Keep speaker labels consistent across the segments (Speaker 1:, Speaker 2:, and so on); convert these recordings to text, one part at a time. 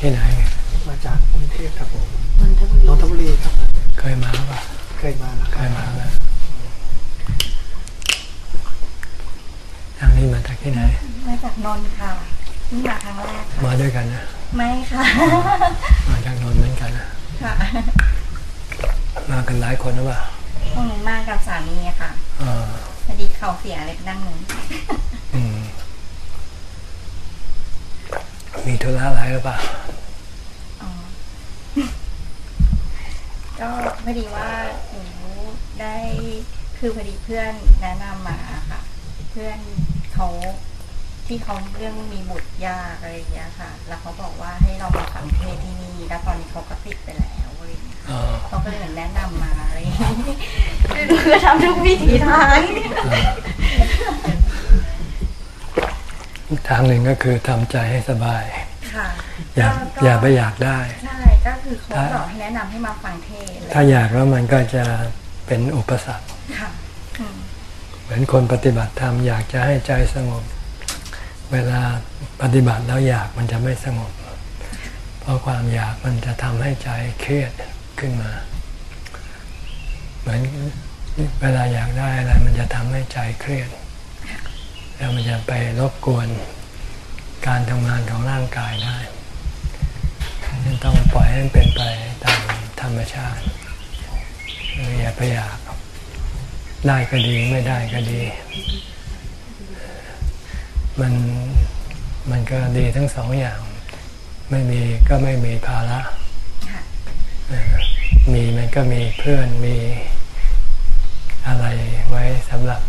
Speaker 1: ที่ไหน
Speaker 2: มาจากกรุงเทพครับผม
Speaker 3: นนทบุรี
Speaker 2: นนทบุรีครับ
Speaker 1: เคยมาป่ะ
Speaker 2: เคยมาแล้ว
Speaker 1: เค
Speaker 2: ครับ
Speaker 1: ยมาแล้วทางนี้มาจากที่ไหน
Speaker 3: มาจากนนท์ค่ะนี่มาครั้งแรกค่ะ
Speaker 1: มาด้วยกันนะ
Speaker 3: ไม่ค่ะ
Speaker 1: มาจากนนท์เหมือนกันนะ
Speaker 3: ค่ะ
Speaker 1: มากันหลายคนหรือเปล่า
Speaker 3: ตรงนี้มากับสามีค่ะ
Speaker 1: อ่า
Speaker 3: พอดีเขาเสียเลยไปนั่งหนึ่ง
Speaker 1: อืมมีธุระอะไรหรือเปล่า
Speaker 3: อ๋อ ก็พอดีว่าหนูได้คือพอดีเพื่อนแนะนำมาค่ะ เพื่อนเขาที่เขาเรื่องมีบุตรยากอะไรอย่างเงี้ยค่ะ แล้วเขาบอกว่าให้เรามาฟังเทศน์ที่นี่แล้วตอนนี้เขาก็ติดไปแล้วอะไรอย่างเงี้ย
Speaker 1: อ๋อ
Speaker 3: เขาก็เลยเหมือนแนะนำมาอะไรอย่างเงี้ยคือหนูก็ทำทุกวิถีทาง
Speaker 1: ทางหนึ่งก็คือทำใจให้สบาย
Speaker 3: ค่ะ
Speaker 1: อย่า
Speaker 3: ก็
Speaker 1: อย่าไปอยากได้
Speaker 3: ใช่ก็คือเขาบอกให้แนะนำให้มาฟังเทศน์
Speaker 1: ถ้าอยากแล้วมันก็จะเป็นอุปสรรค
Speaker 3: ค่ะอืม
Speaker 1: เหมือนคนปฏิบัติธรรมอยากจะให้ใจสงบ เวลาปฏิบัติแล้วอยากมันจะไม่สงบ เพราะความอยากมันจะทำให้ใจเครียดขึ้นมา เหมือนเวลาอยากได้อะไรมันจะทำให้ใจเครียด แล้วมันจะไปรบกวนการทำงานของร่างกายได้ฉะนั้น ต้องปล่อยให้มันเป็นไปตามธรรมชาติอย่าไปอยากได้ก็ดีไม่ได้ก็ดี มันมันก็ดีทั้งสองอย่าง ไม่มีก็ไม่มีภาระมีมันก็มีเพื่อนมีอะไรไว้สำหรับ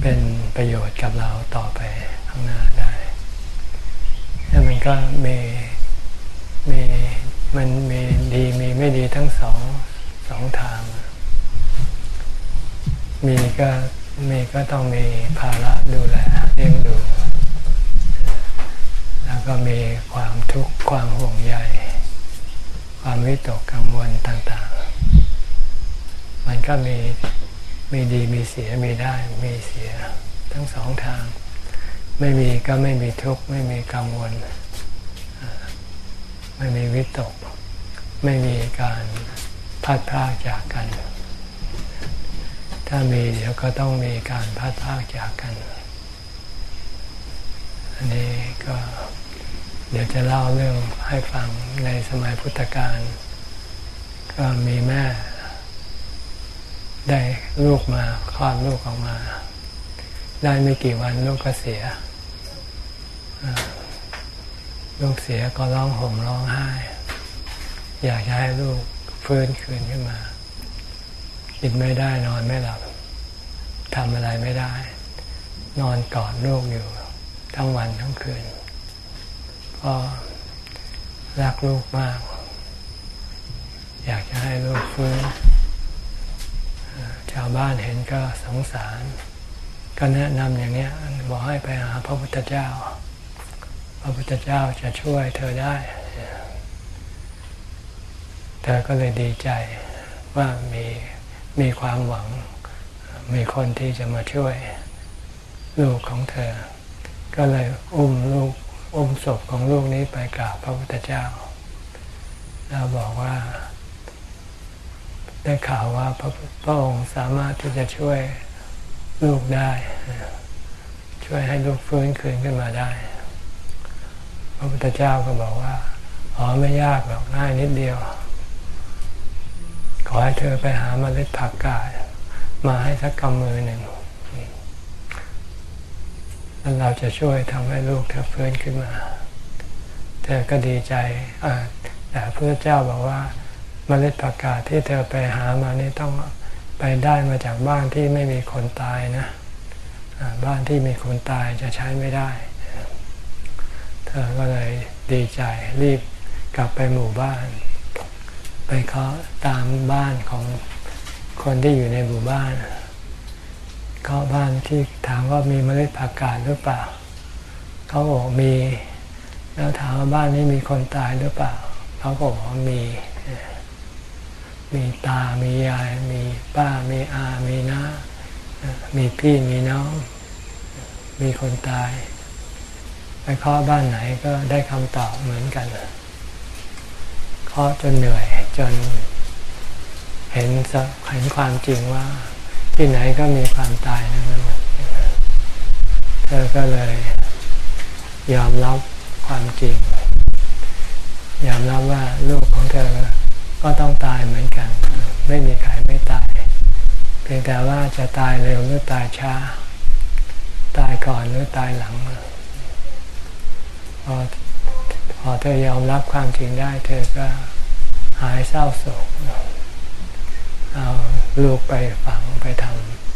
Speaker 1: เป็นประโยชน์กับเราต่อไปข้างหน้าได้ แล้วมันก็มีมีมันมีดีมีไม่ดีทั้งสองสองทาง มีก็มีก็ต้องมีภาระดูแลเลี้ยงดู แล้วก็มีความทุกข์ความห่วงใยความวิตกกังวลต่างๆ มันก็มีมีดีมีเสียมีได้มีเสียทั้งสองทาง ไม่มีก็ไม่มีทุกข์ไม่มีกังวล ไม่มีวิตก ไม่มีการพัดพากจากกัน ถ้ามีเดี๋ยวก็ต้องมีการพัดพากจากกัน อันนี้ก็เดี๋ยวจะเล่าเรื่องให้ฟังในสมัยพุทธกาลก็มีแม่ ได้ลูกมาคลอดลูกออกมา ได้ไม่กี่วันลูกก็เสียลูกเสียก็ร้องห่มร้องไห้ อยากจะให้ลูกฟื้นคืนขึ้นมา กินไม่ได้นอนไม่หลับทำอะไรไม่ได้ นอนกอดลูกอยู่ทั้งวันทั้งคืนก็รักลูกมาก อยากจะให้ลูกฟื้น ชาวบ้านเห็นก็สงสาร ก็แนะนำอย่างนี้บอกให้ไปหาพระพุทธเจ้า พระพุทธเจ้าจะช่วยเธอได้ เธอก็เลยดีใจว่ามีมีความหวัง มีคนที่จะมาช่วยลูกของเธอ ก็เลยอุ้มลูกอุ้มศพของลูกนี้ไปกราบพระพุทธเจ้า แล้วบอกว่า ได้ข่าวว่าพระพระองค์สามารถที่จะช่วย ลูกได้ ช่วยให้ลูกฟื้นคืนขึ้นมาได้ พระพุทธเจ้าก็บอกว่าอ๋อไม่ยากหรอกง่ายนิดเดียว ขอให้เธอไปหามาเมล็ดผักกาดมาให้สักกำมือหนึ่งแล้วเราจะช่วยทำให้ลูกเธอฟื้นขึ้นมา เธอก็ดีใจแต่พระเจ้าบอกว่าเมล็ดผักกาดที่เธอไปหามานี่ต้อง ไปได้มาจากบ้านที่ไม่มีคนตายนะ บ้านที่มีคนตายจะใช้ไม่ได้ เธอก็เลยดีใจรีบกลับไปหมู่บ้าน ไปเคาะตามบ้านของคนที่อยู่ในหมู่บ้านเคาะบ้านที่ถามว่ามีเมล็ดผักกาดหรือเปล่า เขาบอกมี แล้วถามว่าบ้านนี้มีคนตายหรือเปล่า เขาก็บอกว่ามี มีตา มียาย มีป้า มีอา มีน้า มีพี่ มีน้อง มีคนตาย ไปเคาะบ้านไหนก็ได้คำตอบเหมือนกันเคาะจนเหนื่อยจนเห็นเห็นความจริงว่าที่ไหนก็มีความตายนั้นเธอก็เลยยอมรับความจริง ยอมรับว่าลูกของเธอ ก็ต้องตายเหมือนกัน ไม่มีใครไม่ตาย เพียงแต่ว่าจะตายเร็วหรือตายช้า ตายก่อนหรือตายหลังพอพอเธอยอมรับความจริงได้ เธอก็หายเศร้าโศกเอาลูกไปฝังไปท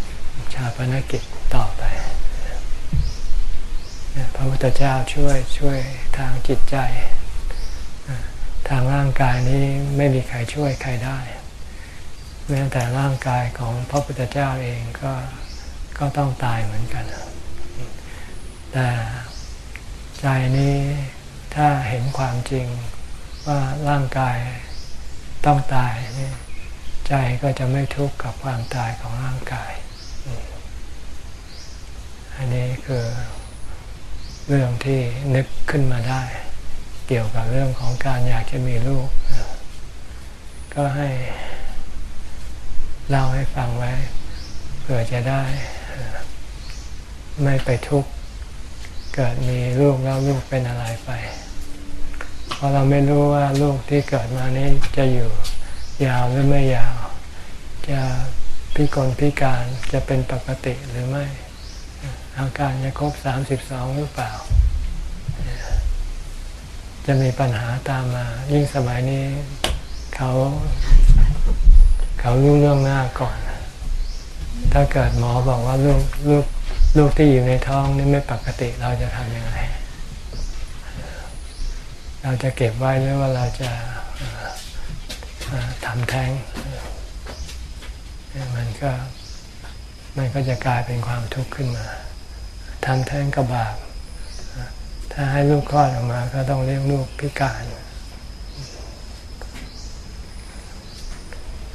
Speaker 1: ำชาปนกิจต่อไปพระพุทธเจ้าช่วยช่วยทางจิตใจ ทางร่างกายนี้ไม่มีใครช่วยใครได้ แม้แต่ร่างกายของพระพุทธเจ้าเองก็ก็ต้องตายเหมือนกัน แต่ใจนี้ถ้าเห็นความจริงว่าร่างกายต้องตายนี่ใจก็จะไม่ทุกข์กับความตายของร่างกาย อันนี้คือเรื่องที่นึกขึ้นมาได้ เกี่ยวกับเรื่องของการอยากจะมีลูก ก็ให้เล่าให้ฟังไว้เพื่อจะได้ ไม่ไปทุกข์เกิดมีลูกแล้วลูกเป็นอะไรไป เพราะเราไม่รู้ว่าลูกที่เกิดมานี้จะอยู่ยาวหรือไม่ยาว จะพิกลพิการจะเป็นปกติหรือไม่ อาการจะครบสามสิบสองหรือเปล่า จะมีปัญหาตามมา ยิ่งสมัยนี้เขาเขารู้เรื่องหน้าก่อน ถ้าเกิดหมอบอกว่าลูกลูกลูกที่อยู่ในท้องนี่ไม่ปกติเราจะทำยังไง เราจะเก็บไว้หรือว่าเราจะทำแท้ง มันก็มันก็จะกลายเป็นความทุกข์ขึ้นมาทำแท้งกระบาป ถ้าให้ลูกคลอดออกมาก็ต้องเลี้ยงลูกพิการ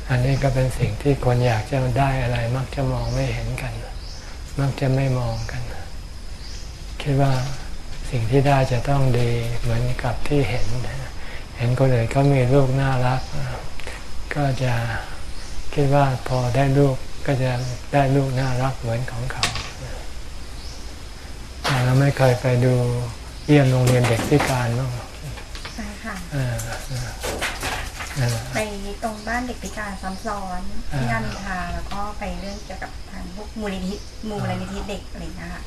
Speaker 1: อันนี้ก็เป็นสิ่งที่คนอยากจะได้อะไร มักจะมองไม่เห็นกัน มักจะไม่มองกัน คิดว่าสิ่งที่ได้จะต้องดีเหมือนกับที่เห็น เห็นคนอื่นเขามีลูกน่ารัก ก็จะคิดว่าพอได้ลูกก็จะได้ลูกน่ารักเหมือนของเขาแต่เราไม่เคยไปดู เยี่ยมโรงเรียนเด็กพิการบ้าง
Speaker 3: ใช่ค่ะ
Speaker 1: อ่านั่นแหละ
Speaker 3: ไปตรงบ้านเด็กพิการซ้ำซ้อนที่รามินทราแล้วก็ไปเรื่องเกี่ยวกับทางพวกมูลนิธิมูลนิธิเด็กอะไรอย่างเงี้ยค่ะ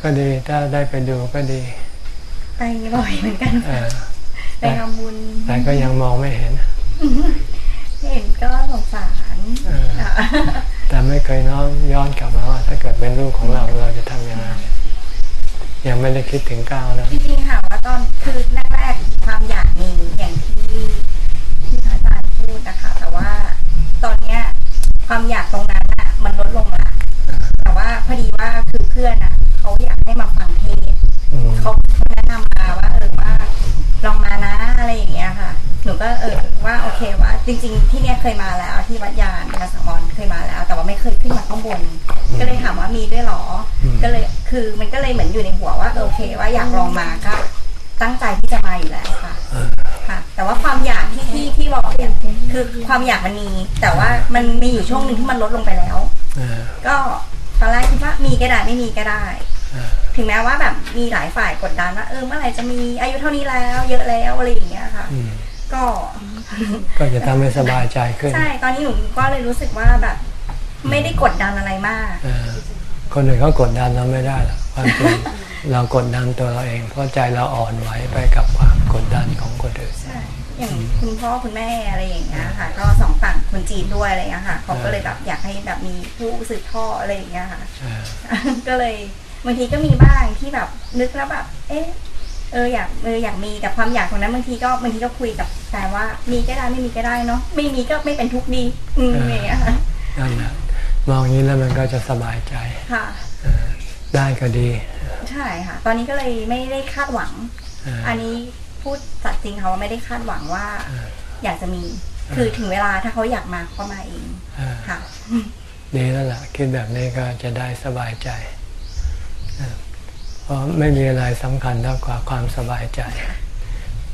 Speaker 1: ก็ดีถ้าได้ไปดูก็ดี
Speaker 3: ไปบ่อยเหมือนกัน
Speaker 1: อ่า
Speaker 3: ไปทำบุญ
Speaker 1: แต่ก็ยังมองไม่เห็น
Speaker 3: เห็นก็สงสาร
Speaker 1: เออ
Speaker 3: ค่ะ
Speaker 1: แต่ไม่เคยน้อมย้อนกลับมาว่าถ้าเกิดเป็นลูกของเราเราจะทำยังไง ยังไม่ได้คิดถึงก้าวนะ
Speaker 3: จริงๆค่ะว่าตอนคือแรกๆความอยากมีอย่างที่ที่พระอาจารย์พูดนะคะ แต่ว่าตอนเนี้ยความอยากตรงนั้นอะ มันลดลงละแต่ว่าพอดีว่าคือเพื่อนอะเขาอยากให้มาฟังเทศเขาเขาแนะนำมาว่าเออว่าลองมานะอะไรอย่างเงี้ยค่ะ หนูก็เออว่าโอเคว่า จริง ๆ ที่เนี้ยเคยมาแล้วที่วัดยานยาสังวรเคยมาแล้ว แต่ว่าไม่เคยขึ้นมาข้างบน ก็เลยถามว่ามีด้วยหรอ ก็เลยคือมันก็เลยเหมือนอยู่ในหัวว่าเออโอเค ว่าอยากลองมาก็ตั้งใจที่จะมาอยู่แล้วค่ะค่ะ แต่ว่าความอยากที่ที่ที่บอกเนี่ยคือความอยากมันมี แต่ว่ามันมีอยู่ช่วงหนึ่งที่มันลดลงไปแล้ว
Speaker 1: อ่า
Speaker 3: ก็ตอนแรกคิดว่ามีก็ได้ไม่มีก็ได้
Speaker 1: อ่า
Speaker 3: ถึงแม้ว่าแบบมีหลายฝ่ายกดดันว่าเออเมื่อไหร่จะมีอายุเท่านี้แล้ว เยอะแล้วอะไรอย่างเงี้ยค่ะ
Speaker 1: อืม
Speaker 3: ก็
Speaker 1: ก็จะทำให้สบายใจขึ้น
Speaker 3: ใช่ ตอนนี้หนูก็เลยรู้สึกว่าแบบ ไม่ได้กดดันอะไรมาก
Speaker 1: อ่า คนอื่นเขากดดันเราไม่ได้หรอกความจริงเรากดดันตัวเราเอง เพราะใจเราอ่อนไหวไปกับความกดดันของคนอื่น
Speaker 3: ใช่อย่างคุณพ่อคุณแม่อะไรอย่างเงี้ยค่ะ ก็สองฝั่งคนจีนด้วยอะไรอย่างเงี้ยค่ะเขาก็เลยแบบอยากให้แบบมีผู้สืบทอดอะไรอย่างเงี้ยค่ะ
Speaker 1: อ่า
Speaker 3: ก็เลยบางทีก็มีบ้างที่แบบนึกแล้วแบบ เอ๊ะเอออยากเอออยากมีแต่ความอยากตรงนั้นบางทีก็บางทีก็คุยกับแฟนว่ามีก็ได้ไม่มีก็ได้เนาะไม่มีก็ไม่เป็นทุกข์ดีอืมอย่างเงี้ยค่ะ
Speaker 1: นั่นแหละ มองอย่างนี้แล้วมันก็จะสบายใจ
Speaker 3: ค่ะ
Speaker 1: ได้ก็ดี
Speaker 3: ใช่ค่ะ ตอนนี้ก็เลยไม่ได้คาดหวัง
Speaker 1: อ่า
Speaker 3: อันนี้พูดสัตย์จริงค่ะว่าไม่ได้คาดหวังว่า
Speaker 1: อ่า
Speaker 3: อยากจะมี คือถึงเวลาถ้าเขาอยากมาเขามาเอง
Speaker 1: อ่า
Speaker 3: ค่ะ
Speaker 1: ดีแล้วล่ะคิดแบบนี้ก็จะได้สบายใจอ่าพราะไม่มีอะไรสำคัญเท่ากว่าความสบายใจ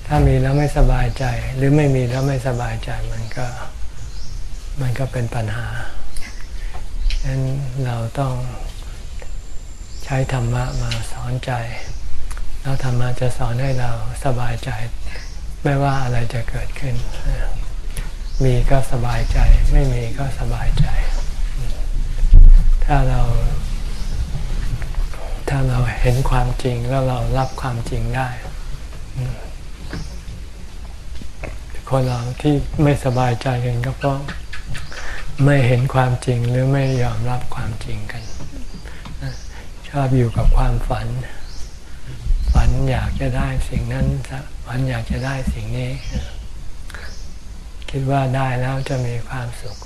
Speaker 1: ถ้ามีแล้วไม่สบายใจ หรือไม่มีแล้วไม่สบายใจมันก็ มันก็เป็นปัญหา ฉะนั้นเราต้องใช้ธรรมะมาสอนใจ แล้วธรรมะจะสอนให้เราสบายใจ ไม่ว่าอะไรจะเกิดขึ้น มีก็สบายใจ ไม่มีก็สบายใจ ถ้าเรา ถ้าเราเห็นความจริงแล้วเรารับความจริงได้คนเราที่ไม่สบายใจกันก็เพราะ ไม่เห็นความจริงหรือไม่ยอมรับความจริงกัน ชอบอยู่กับความฝัน ฝันอยากจะได้สิ่งนั้นฝันอยากจะได้สิ่งนี้ คิดว่าได้แล้วจะมีความสุข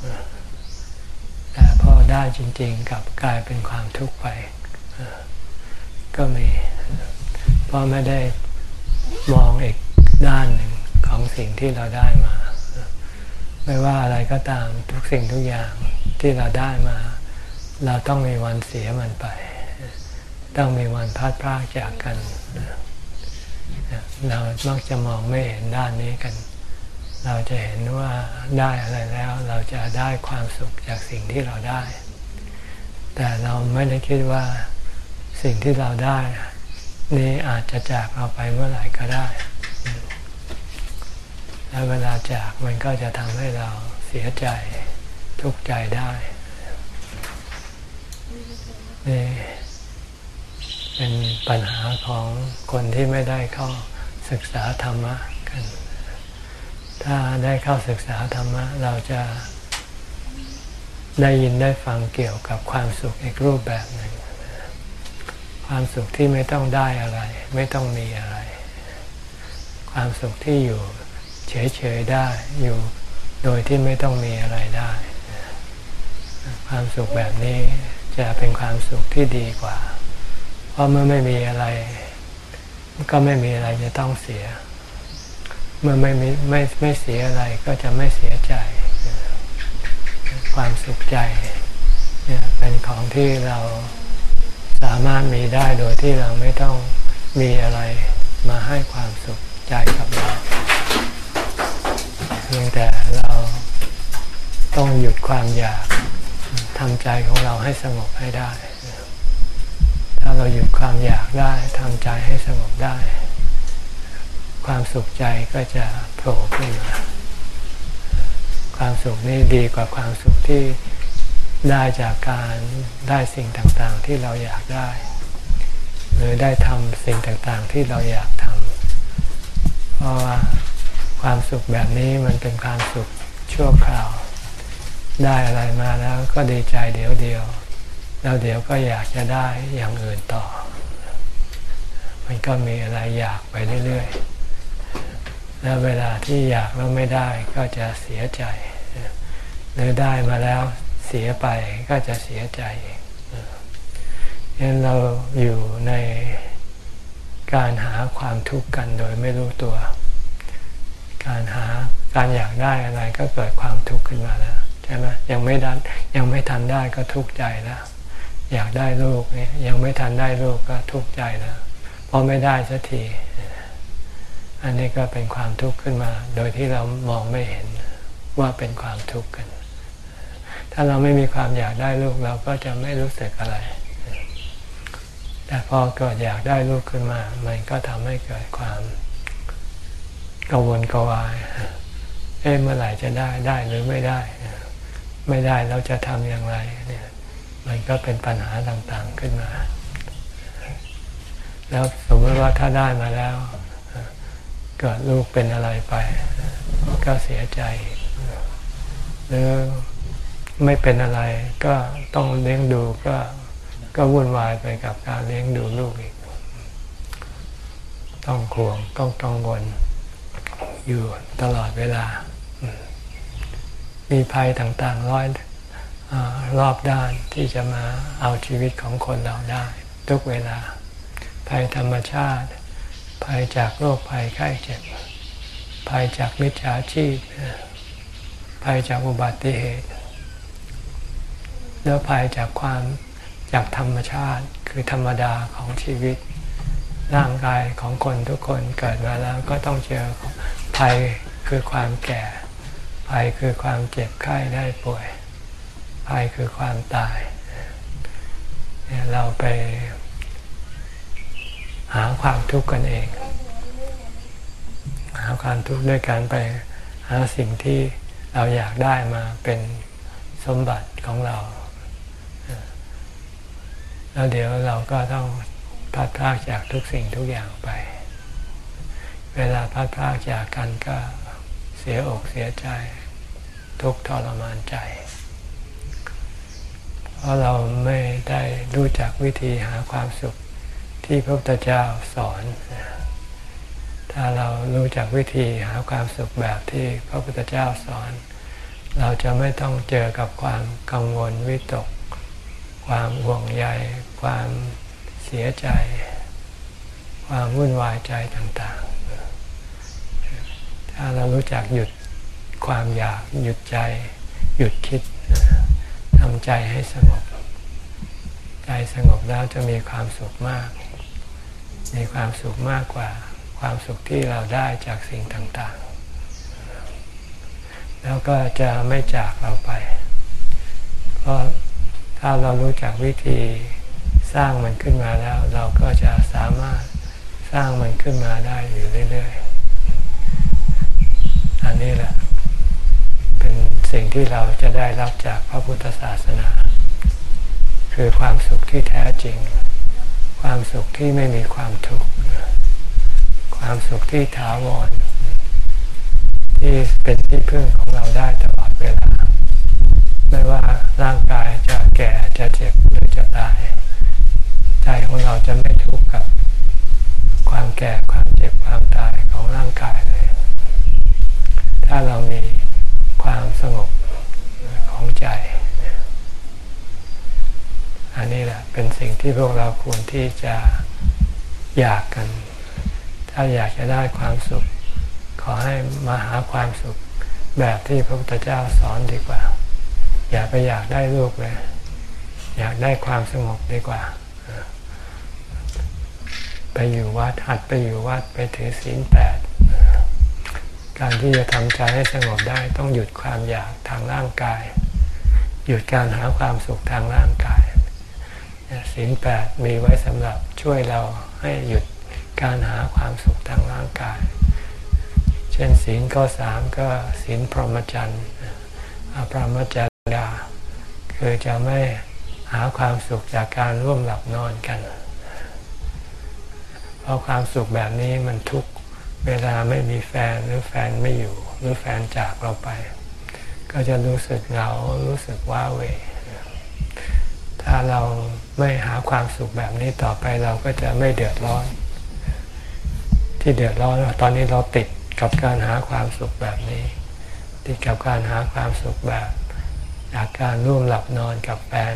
Speaker 1: แต่พอได้จริง ๆกับกลายเป็นความทุกข์ไปก็มี เพราะไม่ได้มองอีกด้านหนึ่งของสิ่งที่เราได้มา ไม่ว่าอะไรก็ตามทุกสิ่งทุกอย่างที่เราได้มา เราต้องมีวันเสียมันไป ต้องมีวันพัดพรากจากกัน เรามักจะมองไม่เห็นด้านนี้กัน เราจะเห็นว่าได้อะไรแล้ว เราจะได้ความสุขจากสิ่งที่เราได้ แต่เราไม่ได้คิดว่าสิ่งที่เราได้ นี้อาจจะจากเราไปเมื่อไหร่ก็ได้ เวลาจากมันก็จะทำให้เราเสียใจทุกข์ใจได้นี่เป็นปัญหาของคนที่ไม่ได้เข้าศึกษาธรรมะกัน ถ้าได้เข้าศึกษาธรรมะ เราจะได้ยินได้ฟังเกี่ยวกับความสุขอีกรูปแบบหนึ่งความสุขที่ไม่ต้องได้อะไร ไม่ต้องมีอะไร ความสุขที่อยู่ เฉยๆได้อยู่โดยที่ไม่ต้องมีอะไรได้ ความสุขแบบนี้จะเป็นความสุขที่ดีกว่า เพราะเมื่อไม่มีอะไร ก็ไม่มีอะไรจะต้องเสีย เมื่อไม่มีไม่ไม่เสียอะไรก็จะไม่เสียใจ ความสุขใจเนี่ยเป็นของที่เราสามารถมีได้โดยที่เราไม่ต้องมีอะไรมาให้ความสุขใจกับเรา พียงแต่เราต้องหยุดความอยากทำใจของเราให้สงบให้ได้ ถ้าเราหยุดความอยากได้ทำใจให้สงบได้ ความสุขใจก็จะโผล่ขึ้นมาความสุขนี้ดีกว่าความสุขที่ได้จากการได้สิ่งต่างๆที่เราอยากได้ หรือได้ทำสิ่งต่างๆที่เราอยากทำเพราะว่า ความสุขแบบนี้มันเป็นความสุขชั่วคราว ได้อะไรมาแล้วก็ดีใจเดี๋ยวเดียว แล้วเดี๋ยวก็อยากจะได้อย่างอื่นต่อ มันก็มีอะไรอยากไปเรื่อยๆ แล้วเวลาที่อยากแล้วไม่ได้ก็จะเสียใจ หรือได้มาแล้วเสียไปก็จะเสียใจเองยันเราอยู่ในการหาความทุกข์กันโดยไม่รู้ตัว การหาการอยากได้อะไรก็เกิดความทุกข์ขึ้นมาแล้วใช่ไหมยังไม่ดันยังไม่ทันได้ก็ทุกข์ใจแล้วอยากได้ลูกเนี่ยยังไม่ทันได้ลูกก็ทุกข์ใจแล้วพอไม่ได้สักทีอันนี้ก็เป็นความทุกข์ขึ้นมา โดยที่เรามองไม่เห็นว่าเป็นความทุกข์กัน ถ้าเราไม่มีความอยากได้ลูกเราก็จะไม่รู้สึกอะไร แต่พอเกิดอยากได้ลูกขึ้นมา มันก็ทำให้เกิดความ กังวลกวาย เอ๊ะเมื่อไหร่จะได้ได้หรือไม่ได้ ไม่ได้เราจะทำอย่างไรเนี่ยมันก็เป็นปัญหาต่างๆขึ้นมา แล้วสมมติว่าถ้าได้มาแล้วเกิดลูกเป็นอะไรไป ก็เสียใจหรือไม่เป็นอะไรก็ต้องเลี้ยงดูก็ก็วุ่นวายไปกับการเลี้ยงดูลูกอีก ต้องขวงต้องกังวล อยู่ตลอดเวลา มีภัยต่างๆร้อยอรอบด้านที่จะมาเอาชีวิตของคนเราได้ ทุกเวลา ภัยธรรมชาติ ภัยจากโรคภัยไข้เจ็บ ภัยจากมิจฉาชีพ ภัยจากอุบัติเหตุ แล้วภัยจากความจากธรรมชาติคือธรรมดาของชีวิตร่างกายของคนทุกคนเกิดมาแล้วก็ต้องเจอ ภัยคือความแก่ ภัยคือความเจ็บไข้ได้ป่วย ภัยคือความตายเนี่ยเราไปหาความทุกข์กันเอง หาความทุกข์ด้วยการไปหาสิ่งที่เราอยากได้มาเป็นสมบัติของเรา แล้วเดี๋ยวเราก็ต้องพัดพลากจากทุกสิ่งทุกอย่างไป เวลาพัดพลากจากกันก็เสียอกเสียใจ ทุกทรมานใจ เพราะเราไม่ได้รู้จักวิธีหาความสุขที่พระพุทธเจ้าสอน ถ้าเรารู้จักวิธีหาความสุขแบบที่พระพุทธเจ้าสอน เราจะไม่ต้องเจอกับความกังวลวิตก ความห่วงใย ความเสียใจ ความวุ่นวายใจต่างๆ ถ้าเรารู้จักหยุดความอยากหยุดใจ หยุดคิดทำใจให้สงบ ใจสงบแล้วจะมีความสุขมาก มีความสุขมากกว่าความสุขที่เราได้จากสิ่งต่างๆ แล้วก็จะไม่จากเราไป เพราะถ้าเรารู้จักวิธีสร้างมันขึ้นมาแล้ว เราก็จะสามารถสร้างมันขึ้นมาได้อยู่เรื่อยๆ อันนี้แหละ เป็นสิ่งที่เราจะได้รับจากพระพุทธศาสนา คือความสุขที่แท้จริง ความสุขที่ไม่มีความทุกข์ความสุขที่ถาวรที่เป็นที่พึ่งของเราได้ตลอดเวลา ไม่ว่าร่างกายจะแก่จะเจ็บหรือจะตาย ใจของเราจะไม่ทุกข์กับ ความแก่ความเจ็บความตายของร่างกายเลย ถ้าเรามีความสงบของใจ อันนี้แหละเป็นสิ่งที่พวกเราควรที่จะอยากกัน ถ้าอยากจะได้ความสุข ขอให้มาหาความสุขแบบที่พระพุทธเจ้าสอนดีกว่า อย่าไปอยากได้ลูกเลย อยากได้ความสงบดีกว่า ไปอยู่วัดหัดไปอยู่วัดไปถือศีลแปด การที่จะทำใจให้สงบได้ต้องหยุดความอยากทางร่างกาย หยุดการหาความสุขทางร่างกายศีลแปดมีไว้สำหรับช่วยเราให้หยุดการหาความสุขทางร่างกาย เช่นศีลข้อสามก็ศีลพรหมจรรย์อพรหมจรรยาคือจะไม่หาความสุขจากการร่วมหลับนอนกัน เพราะความสุขแบบนี้มันทุกข์ เวลาไม่มีแฟนหรือแฟนไม่อยู่ หรือแฟนจากเราไป ก็จะรู้สึกเหงารู้สึกว้าเวถ้าเราไม่หาความสุขแบบนี้ต่อไปเราก็จะไม่เดือดร้อน ที่เดือดร้อนตอนนี้เราติดกับการหาความสุขแบบนี้ ติดกับการหาความสุขแบบจากการร่วมหลับนอนกับแฟน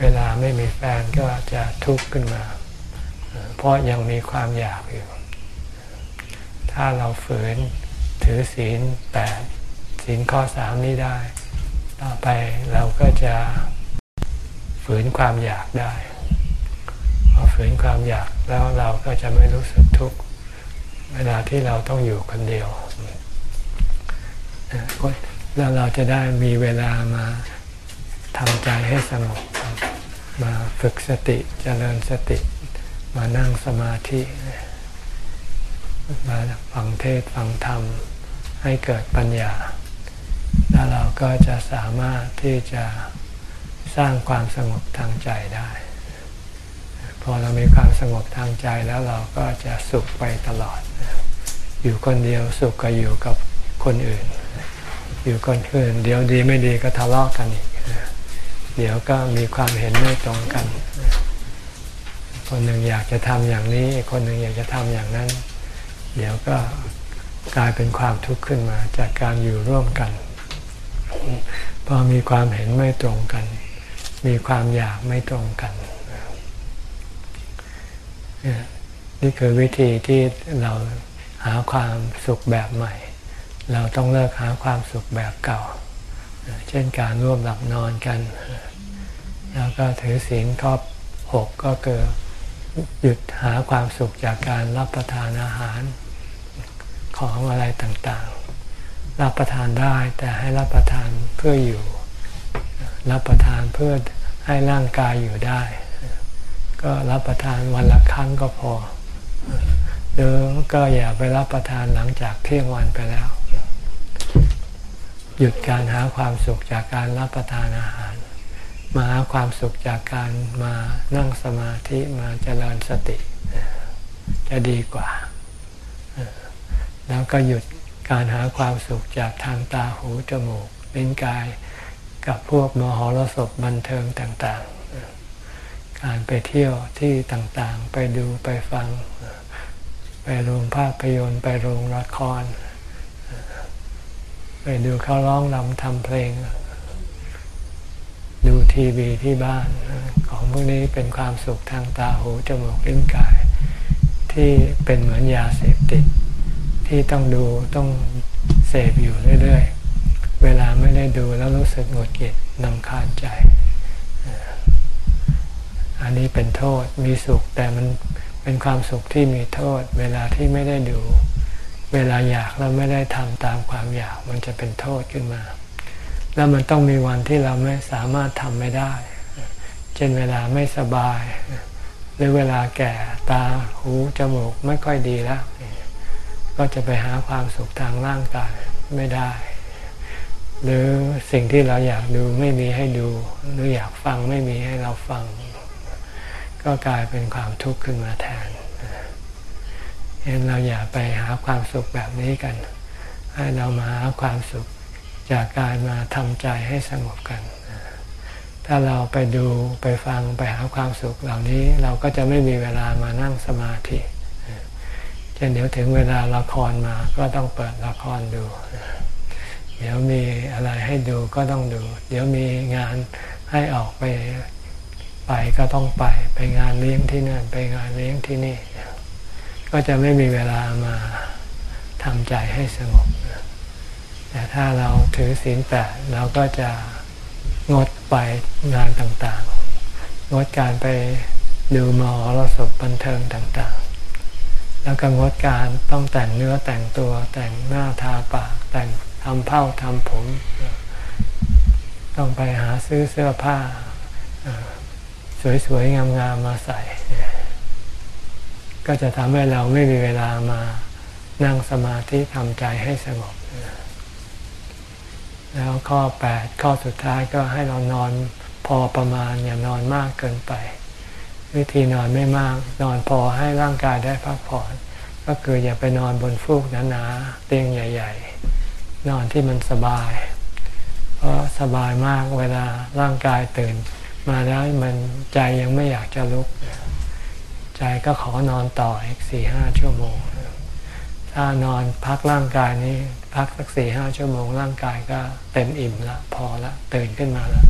Speaker 1: เวลาไม่มีแฟนก็จะทุกข์ขึ้นมา เพราะยังมีความอยากอยู่ ถ้าเราฝืนถือศีลแปดศีลข้อสามนี้ได้ ต่อไปเราก็จะฝืนความอยากได้พอฝืนความอยากแล้วเราก็จะไม่รู้สึกทุกข์เวลาที่เราต้องอยู่คนเดียวแล้วเราจะได้มีเวลามาทำใจให้สงบมาฝึกสติจเจริญสติ มานั่งสมาธิ มาฟังเทศฟังธรรมให้เกิดปัญญา แล้วเราก็จะสามารถที่จะสร้างความสงบทางใจได้ พอเรามีความสงบทางใจแล้วเราก็จะสุขไปตลอด อยู่คนเดียวสุขก็อยู่กับคนอื่น อยู่คนอื่น เดี๋ยวดีไม่ดีก็ทะเลาะกันอีก เดี๋ยวก็มีความเห็นไม่ตรงกัน คนหนึ่งอยากจะทำอย่างนี้ คนหนึ่งอยากจะทำอย่างนั้น เดี๋ยวก็กลายเป็นความทุกข์ขึ้นมาจากการอยู่ร่วมกัน พอมีความเห็นไม่ตรงกัน มีความอยากไม่ตรงกันนี่คือวิธีที่เราหาความสุขแบบใหม่ เราต้องเลิกหาความสุขแบบเก่า เช่นการร่วมหลับนอนกัน แล้วก็ถือศีลข้อหกก็คือหยุดหาความสุขจากการรับประทานอาหาร ของอะไรต่างๆ รับประทานได้แต่ให้รับประทานเพื่ออยู่ รับประทานเพื่อให้ร่างกายอยู่ได้ ก็รับประทานวันละครั้งก็พอหรือก็อย่าไปรับประทานหลังจากเที่ยงวันไปแล้ว หยุดการหาความสุขจากการรับประทานอาหาร มาหาความสุขจากการมานั่งสมาธิมาเจริญสติ จะดีกว่า แล้วก็หยุดการหาความสุขจากทางตาหูจมูกลิ้นกาย กับพวกมหรสพบันเทิงต่างๆ การไปเที่ยวที่ต่างๆ ไปดูไปฟัง ไปโรงภาพยนตร์ ไปโรงละคร ไปดูเขาร้องรำทำเพลง ดูทีวีที่บ้าน ของพวกนี้เป็นความสุขทางตาหูจมูกลิ้นกาย ที่เป็นเหมือนยาเสพติด ที่ต้องดูต้องเสพอยู่เรื่อยๆ เวลาไม่ได้ดูแล้วรู้สึกหงุดหงิดนำคาญใจ อันนี้เป็นโทษมีสุขแต่มันเป็นความสุขที่มีโทษ เวลาที่ไม่ได้ดู เวลาอยากแล้วไม่ได้ทำตามความอยากมันจะเป็นโทษขึ้นมา แล้วมันต้องมีวันที่เราไม่สามารถทำไม่ได้ เช่นเวลาไม่สบาย หรือเวลาแก่ตาหูจมูกไม่ค่อยดีแล้ว ก็จะไปหาความสุขทางร่างกายไม่ได้ หรือสิ่งที่เราอยากดูไม่มีให้ดู หรืออยากฟังไม่มีให้เราฟัง ก็กลายเป็นความทุกข์ขึ้นมาแทนเห็นเราอย่าไปหาความสุขแบบนี้กัน ให้เรามาหาความสุขจากการมาทำใจให้สงบกัน ถ้าเราไปดูไปฟังไปหาความสุขเหล่านี้เราก็จะไม่มีเวลามานั่งสมาธิ ช่นเดี๋ยวถึงเวลาละครมาก็ต้องเปิดละครดู เดี๋ยวมีอะไรให้ดูก็ต้องดู เดี๋ยวมีงานให้ออกไปไปก็ต้องไป ไปงานเลี้ยงที่นั่น ไปงานเลี้ยงที่นี่ ก็จะไม่มีเวลามาทำใจให้สงบแต่ถ้าเราถือศีลแปดเราก็จะงดไปงานต่างๆ งดการไปดูมหรสพบันเทิงต่างๆ แล้วก็งดการต้องแต่งเนื้อแต่งตัวแต่งหน้าทาปากแต่งทำเผ้าทำผม ต้องไปหาซื้อเสื้อผ้า สวยๆ งามๆมาใส่ ก็จะทำให้เราไม่มีเวลามานั่งสมาธิทำใจให้สงบ แล้วข้อแปดข้อสุดท้ายก็ให้เรานอนพอประมาณอย่านอนมากเกินไป วิธีนอนไม่มาก นอนพอให้ร่างกายได้พักผ่อน ก็คืออย่าไปนอนบนฟูกหนาๆเตียงใหญ่ ๆ นอนที่มันสบาย เพราะสบายมากเวลาร่างกายตื่น มาแล้วมันใจยังไม่อยากจะลุก ใจก็ขอนอนต่ออีกสี่ห้าชั่วโมง ถ้านอนพักร่างกายนี้ พักสักสี่ห้าชั่วโมง ร่างกายก็เต็มอิ่มละพอละตื่นขึ้นมาแล้ว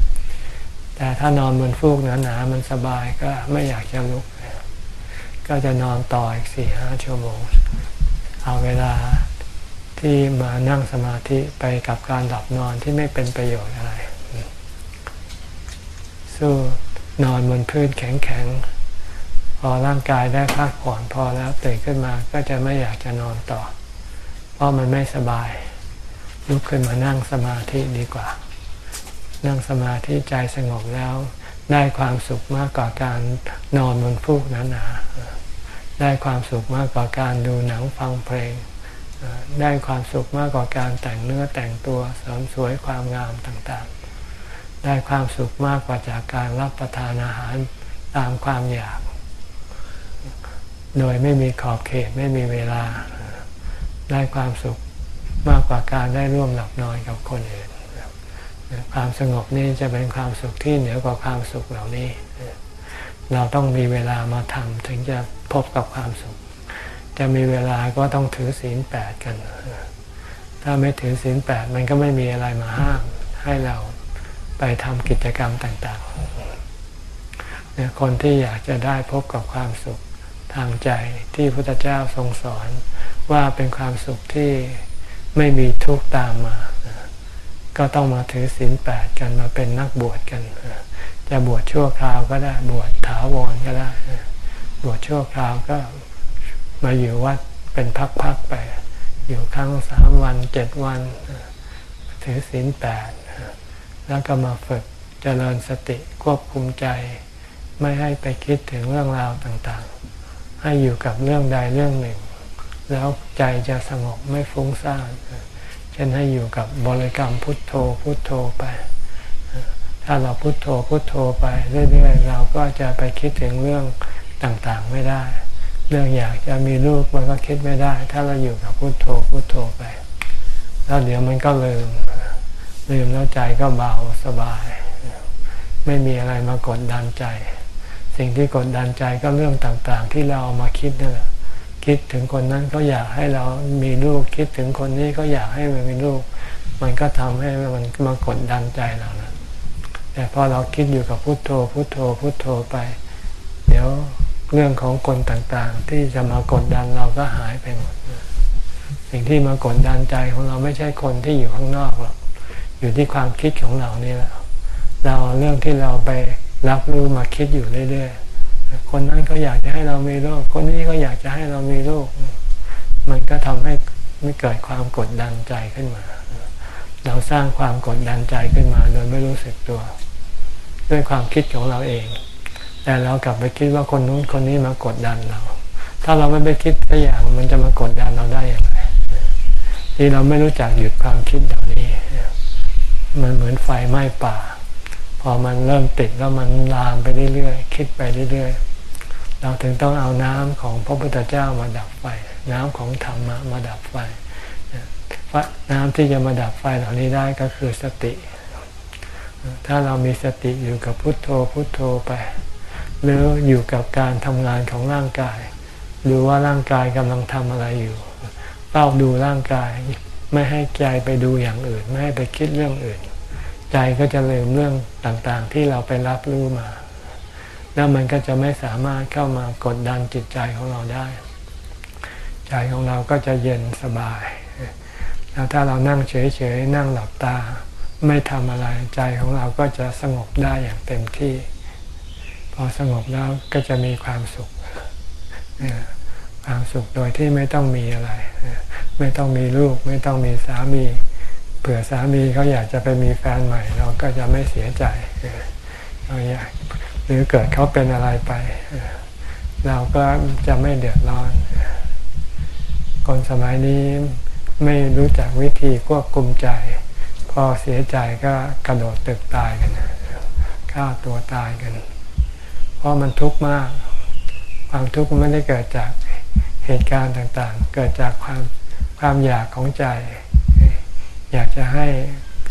Speaker 1: แต่ถ้านอนบนฟูกหนาๆมันสบายก็ไม่อยากจะลุก ก็จะนอนต่ออีกสี่ห้าชั่วโมง เอาเวลาที่มานั่งสมาธิไปกับการหลับนอนที่ไม่เป็นประโยชน์อะไร สู้นอนบนพื้นแข็งๆ พอร่างกายได้พักผ่อนพอแล้วตื่นขึ้นมาก็จะไม่อยากจะนอนต่อ เพราะมันไม่สบาย ลุกขึ้นมานั่งสมาธิดีกว่า นั่งสมาธิใจสงบแล้ว ได้ความสุขมากกว่าการนอนบนฟูกหนาๆได้ความสุขมากกว่าการดูหนังฟังเพลง ได้ความสุขมากกว่าการแต่งเนื้อแต่งตัวเสริมสวยความงามต่างๆ ได้ความสุขมากกว่าจากการรับประทานอาหารตามความอยาก โดยไม่มีขอบเขตไม่มีเวลา ได้ความสุขมากกว่าการได้ร่วมหลับนอนกับคนอื่น ความสงบนี้จะเป็นความสุขที่เหนือกว่าความสุขเหล่านี้ เราต้องมีเวลามาทำถึงจะพบกับความสุข จะมีเวลาก็ต้องถือศีลแปดกัน ถ้าไม่ถือศีลแปดมันก็ไม่มีอะไรมาห้ามให้เราไปทำกิจกรรมต่างๆคนที่อยากจะได้พบกับความสุขทางใจที่พระพุทธเจ้าทรงสอนว่าเป็นความสุขที่ไม่มีทุกข์ตามมา ก็ต้องมาถือศีลแปดกันมาเป็นนักบวชกัน จะบวชชั่วคราวก็ได้บวชถาวรก็ได้ บวชชั่วคราวก็มาอยู่วัดเป็นพักๆไป อยู่ครั้งสามวันเจ็ดวัน ถือศีลแปดแล้วก็มาฝึกเจริญสติควบคุมใจ ไม่ให้ไปคิดถึงเรื่องราวต่างๆ ให้อยู่กับเรื่องใดเรื่องหนึ่ง แล้วใจจะสงบไม่ฟุ้งซ่านเช่นให้อยู่กับบริกรรมพุทโธพุทโธไป ถ้าเราพุทโธพุทโธไปเรื่อยๆเราก็จะไปคิดถึงเรื่องต่างๆไม่ได้ เรื่องอยากจะมีลูกมันก็คิดไม่ได้ ถ้าเราอยู่กับพุทโธพุทโธไป แล้วเดี๋ยวมันก็ลืม ลืมแล้วใจก็เบาสบาย ไม่มีอะไรมากดดันใจ สิ่งที่กดดันใจก็เรื่องต่างๆ ที่เราเอามาคิดนั่นแหละ คิดถึงคนนั้นก็อยากให้เรามีลูกคิดถึงคนนี้ก็อยากให้มันมีลูก มันก็ทำให้มันมากดดันใจเรานะแต่พอเราคิดอยู่กับพุโทโธ พุโทโธ พุโทโธไป เดี๋ยวเรื่องของคนต่างๆ ที่จะมากดดันเราก็หายไปหมดสิ่งที่มากดดันใจของเราไม่ใช่คนที่อยู่ข้างนอกหรอกอยู่ที่ความคิดของเรานี่แหละเราเรื่องที่เราไปรับรู้มาคิดอยู่เรื่อยๆ คนนั้นก็อยากจะให้เรามีลูก คนนี้ก็อยากจะให้เรามีลูก มันก็ทำให้ไม่เกิดความกดดันใจขึ้นมา เราสร้างความกดดันใจขึ้นมา โดยไม่รู้สึกตัว ด้วยความคิดของเราเอง แต่เรากลับไปคิดว่าคนนู้นคนนี้มากดดันเรา ถ้าเราไม่ไปคิดสักอย่างมันจะมากดดันเราได้อย่างไรที่เราไม่รู้จักหยุดความคิดเหล่านี้ มันเหมือนไฟไหม้ป่า พอมันเริ่มติดแล้วมันลามไปเรื่อยๆคิดไปเรื่อยๆ เราถึงต้องเอาน้ำของพระพุทธเจ้ามาดับไฟ น้ำของธรรมะมาดับไฟน้ำที่จะมาดับไฟเหล่านี้ได้ก็คือสติ ถ้าเรามีสติอยู่กับพุทโธพุทโธไป หรืออยู่กับการทำงานของร่างกายดูว่าร่างกายกำลังทำอะไรอยู่เฝ้าดูร่างกาย ไม่ให้ใจไปดูอย่างอื่น ไม่ให้ไปคิดเรื่องอื่น ใจก็จะลืมเรื่องต่างๆ ที่เราไปรับรู้มา แล้วมันก็จะไม่สามารถเข้ามากดดันจิตใจของเราได้ ใจของเราก็จะเย็นสบาย แล้วถ้าเรานั่งเฉยๆนั่งหลับตา ไม่ทำอะไรใจของเราก็จะสงบได้อย่างเต็มที่ พอสงบแล้วก็จะมีความสุขความสุขโดยที่ไม่ต้องมีอะไร ไม่ต้องมีลูก ไม่ต้องมีสามี เผื่อสามีเขาอยากจะไปมีแฟนใหม่ เราก็จะไม่เสียใจเราอยากหรือเกิดเขาเป็นอะไรไป เราก็จะไม่เดือดร้อน คนสมัยนี้ไม่รู้จักวิธีควบคุมใจ พอเสียใจก็กระโดดตึกตายกันฆ่าตัวตายกัน เพราะมันทุกข์มาก ความทุกข์มันไม่ได้เกิดจากเหตุการณ์ต่างๆ เกิดจากความความอยากของใจ อยากจะให้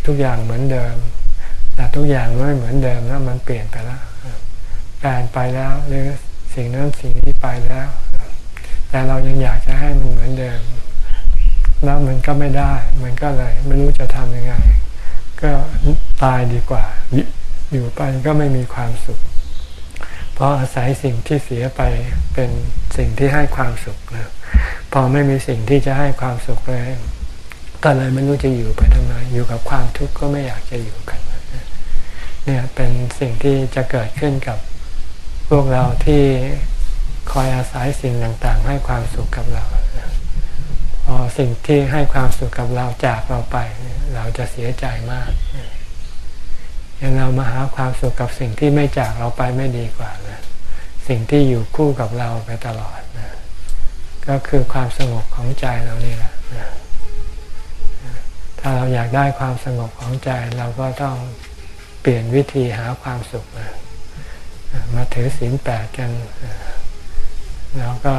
Speaker 1: ทุกอย่างเหมือนเดิม แต่ทุกอย่างไม่เหมือนเดิมแล้วมันเปลี่ยนไปแล้วแปลนไปแล้วหรือสิ่งนั้นสิ่งนี้ไปแล้ว แต่เรายังอยากจะให้มันเหมือนเดิม แล้วมันก็ไม่ได้ มันก็เลย ไม่รู้จะทำยังไง ก็ตายดีกว่า อยู่ไปก็ไม่มีความสุข เพราะอาศัยสิ่งที่เสียไปเป็นสิ่งที่ให้ความสุขนะพอไม่มีสิ่งที่จะให้ความสุขเลย ก็เลยไม่รู้จะอยู่ไปทำไมอยู่กับความทุกข์ก็ไม่อยากจะอยู่กันเนี่ยเป็นสิ่งที่จะเกิดขึ้นกับพวกเราที่คอยอาศัยสิ่งต่างๆ ให้ความสุขกับเราพอสิ่งที่ให้ความสุขกับเราจากเราไป เราจะเสียใจมากยังเรามาหาความสุขกับสิ่งที่ไม่จากเราไปไม่ดีกว่านะสิ่งที่อยู่คู่กับเราไปตลอดนะก็คือความสงบของใจเรานี่แหละนะ ถ้าเราอยากได้ความสงบของใจเราก็ต้องเปลี่ยนวิธีหาความสุข มาถือศีลแปดกัน แล้วก็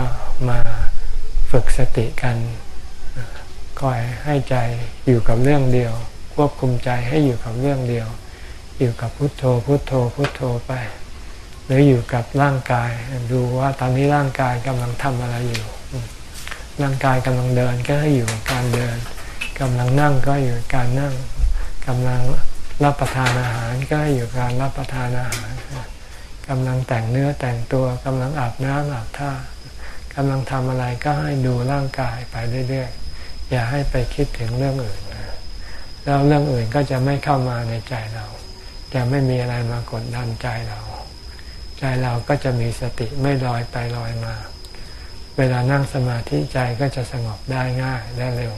Speaker 1: มาฝึกสติกันคอยให้ใจอยู่กับเรื่องเดียว ควบคุมใจให้อยู่กับเรื่องเดียว อยู่กับพุทโธ พุทโธ พุทโธไป หรืออยู่กับร่างกาย ดูว่าตอนนี้ร่างกายกำลังทำอะไรอยู่ ร่างกายกำลังเดินก็ให้อยู่กับการเดิน กำลังนั่งก็อยู่การนั่งกำลังรับประทานอาหารก็อยู่การรับประทานอาหารกำลังแต่งเนื้อแต่งตัวกำลังอาบน้ำอาบท่ากำลังทำอะไรก็ให้ดูร่างกายไปเรื่อยๆ อย่าให้ไปคิดถึงเรื่องอื่นแล้วเรื่องอื่นก็จะไม่เข้ามาในใจเรา จะไม่มีอะไรมากดดันใจเรา ใจเราก็จะมีสติไม่ลอยไปลอยมา เวลานั่งสมาธิใจก็จะสงบได้ง่ายและเร็ว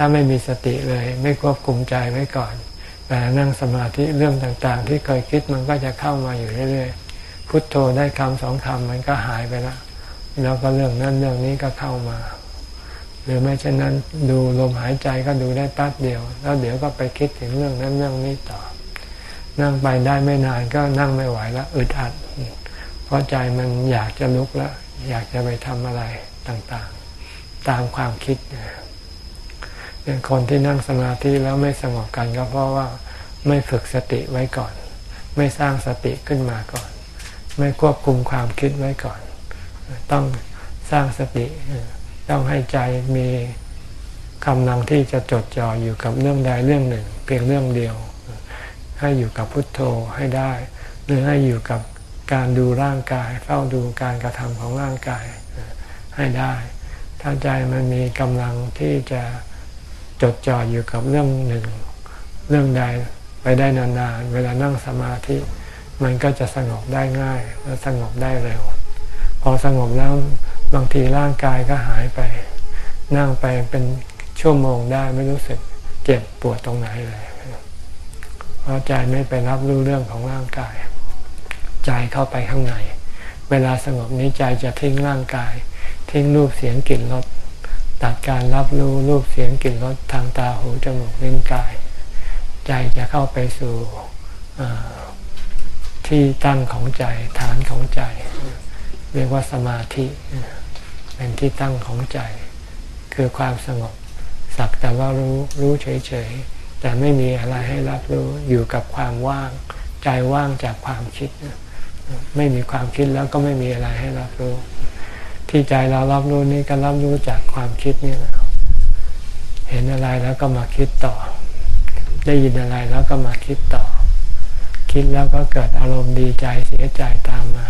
Speaker 1: ถ้าไม่มีสติเลย ไม่ควบคุมใจไว้ก่อนเวลานั่งสมาธิเรื่องต่างๆ ที่เคยคิดมันก็จะเข้ามาอยู่เรื่อยๆ พุทโธได้คำสองคำมันก็หายไปละแล้วก็เรื่องนั้นเรื่องนี้ก็เข้ามา หรือไม่เช่นนั้นดูลมหายใจก็ดูได้แป๊บเดียว แล้วเดี๋ยวก็ไปคิดถึงเรื่องนั้นเรื่องนี้ต่อ นั่งไปได้ไม่นานก็นั่งไม่ไหวแล้วอึดอัด เพราะใจมันอยากจะลุกแล้วอยากจะไปทำอะไรต่างๆ ตามความคิดเป็น คนที่นั่งสมาธิแล้วไม่สงบกันก็เพราะว่าไม่ฝึกสติไว้ก่อน ไม่สร้างสติขึ้นมาก่อน ไม่ควบคุมความคิดไว้ก่อน ต้องสร้างสติ ต้องให้ใจมีกำลังที่จะจดจ่ออยู่กับเรื่องใดเรื่องหนึ่ง เพียงเรื่องเดียว ให้อยู่กับพุทโธให้ได้ หรือให้อยู่กับการดูร่างกาย เฝ้าดูการกระทำของร่างกายให้ได้ ถ้าใจมันมีกำลังที่จะ จดจ่ออยู่กับเรื่องหนึ่ง เรื่องใดไปได้นานๆ เวลานั่งสมาธิ มันก็จะสงบได้ง่ายและสงบได้เร็ว พอสงบแล้วบางทีร่างกายก็หายไป นั่งไปเป็นชั่วโมงได้ไม่รู้สึกเจ็บปวดตรงไหนเลยเพราะใจไม่ไปรับรู้เรื่องของร่างกาย ใจเข้าไปข้างใน เวลาสงบนี้ใจจะทิ้งร่างกาย ทิ้งรูปเสียงกลิ่นรส ตัดการรับรู้รูปเสียงกลิ่นรสทางตาหูจมูกลิ้นกาย ใจจะเข้าไปสู่ที่ตั้งของใจฐานของใจ เรียกว่าสมาธิ เป็นที่ตั้งของใจ คือความสงบสักแต่ว่ารู้รู้เฉยๆ แต่ไม่มีอะไรให้รับรู้อยู่กับความว่าง ใจว่างจากความคิด ไม่มีความคิดแล้วก็ไม่มีอะไรให้รับรู้ ที่ใจเรารับรู้นี่ก็รับรู้จากความคิดนี่แหละเห็นอะไรแล้วก็มาคิดต่อ ได้ยินอะไรแล้วก็มาคิดต่อ คิดแล้วก็เกิดอารมณ์ดีใจเสียใจตามมา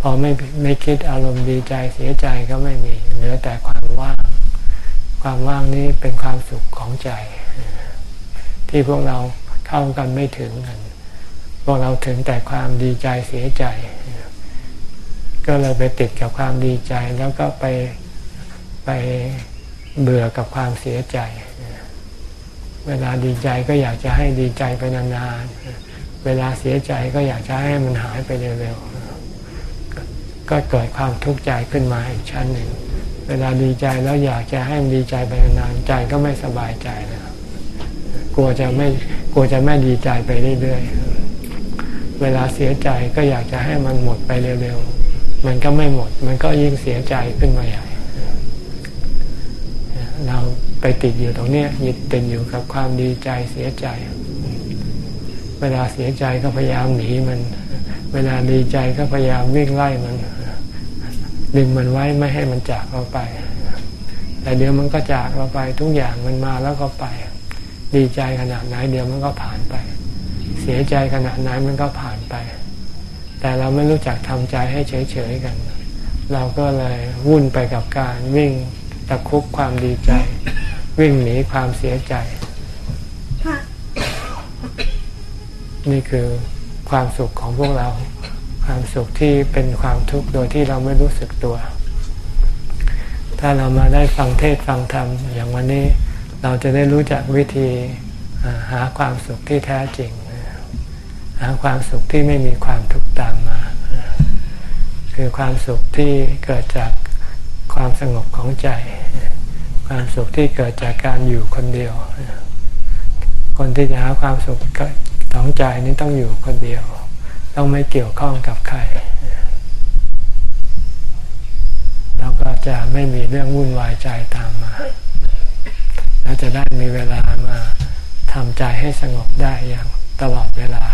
Speaker 1: พอไม่ไม่คิดอารมณ์ดีใจเสียใจก็ไม่มี เหลือแต่ความว่าง ความว่างนี้เป็นความสุขของใจ ที่พวกเราเข้ากันไม่ถึงกัน พวกเราถึงแต่ความดีใจเสียใจ ก็เลยไปติดกับความดีใจ แล้วก็ไปไปเบื่อกับความเสียใจ เวลาดีใจก็อยากจะให้ดีใจไปนานๆ เวลาเสียใจก็อยากจะให้มันหายไปเร็วๆ ก็เกิดความทุกข์ใจขึ้นมาอีกชั้นหนึ่ง เวลาดีใจแล้วอยากจะให้มันดีใจไปนานๆ ใจก็ไม่สบายใจแล้วกลัวจะไม่กลัวจะไม่ดีใจไปเรื่อยๆ เวลาเสียใจก็อยากจะให้มันหมดไปเร็วๆ มันก็ไม่หมด มันก็ยิ่งเสียใจขึ้นมาใหญ่เราไปติดอยู่ตรงนี้ยึดติดอยู่กับความดีใจเสียใจ เวลาเสียใจก็พยายามหนีมัน เวลาดีใจก็พยายามวิ่งไล่มัน ดึงมันไว้ไม่ให้มันจากเราไป แต่เดี๋ยวมันก็จากเราไปทุกอย่างมันมาแล้วก็ไป ดีใจขนาดไหนเดี๋ยวมันก็ผ่านไป เสียใจขนาดไหนมันก็ผ่านไป แต่เราไม่รู้จักทำใจให้เฉยๆกัน เราก็เลยวุ่นไปกับการวิ่งตะคุบความดีใจ วิ่งหนีความเสียใจ นี่คือความสุขของพวกเรา ความสุขที่เป็นความทุกข์โดยที่เราไม่รู้สึกตัว ถ้าเรามาได้ฟังเทศฟังธรรมอย่างวันนี้ เราจะได้รู้จักวิธีหาความสุขที่แท้จริง หาความสุขที่ไม่มีความทุกข์ตามมา คือความสุขที่เกิดจากความสงบของใจ ความสุขที่เกิดจากการอยู่คนเดียว คนที่จะหาความสุขของใจนี้ต้องอยู่คนเดียว ต้องไม่เกี่ยวข้องกับใครเราก็จะไม่มีเรื่องวุ่นวายใจตามมาเราจะได้มีเวลามาทำใจให้สงบได้อย่างตลอดเวลา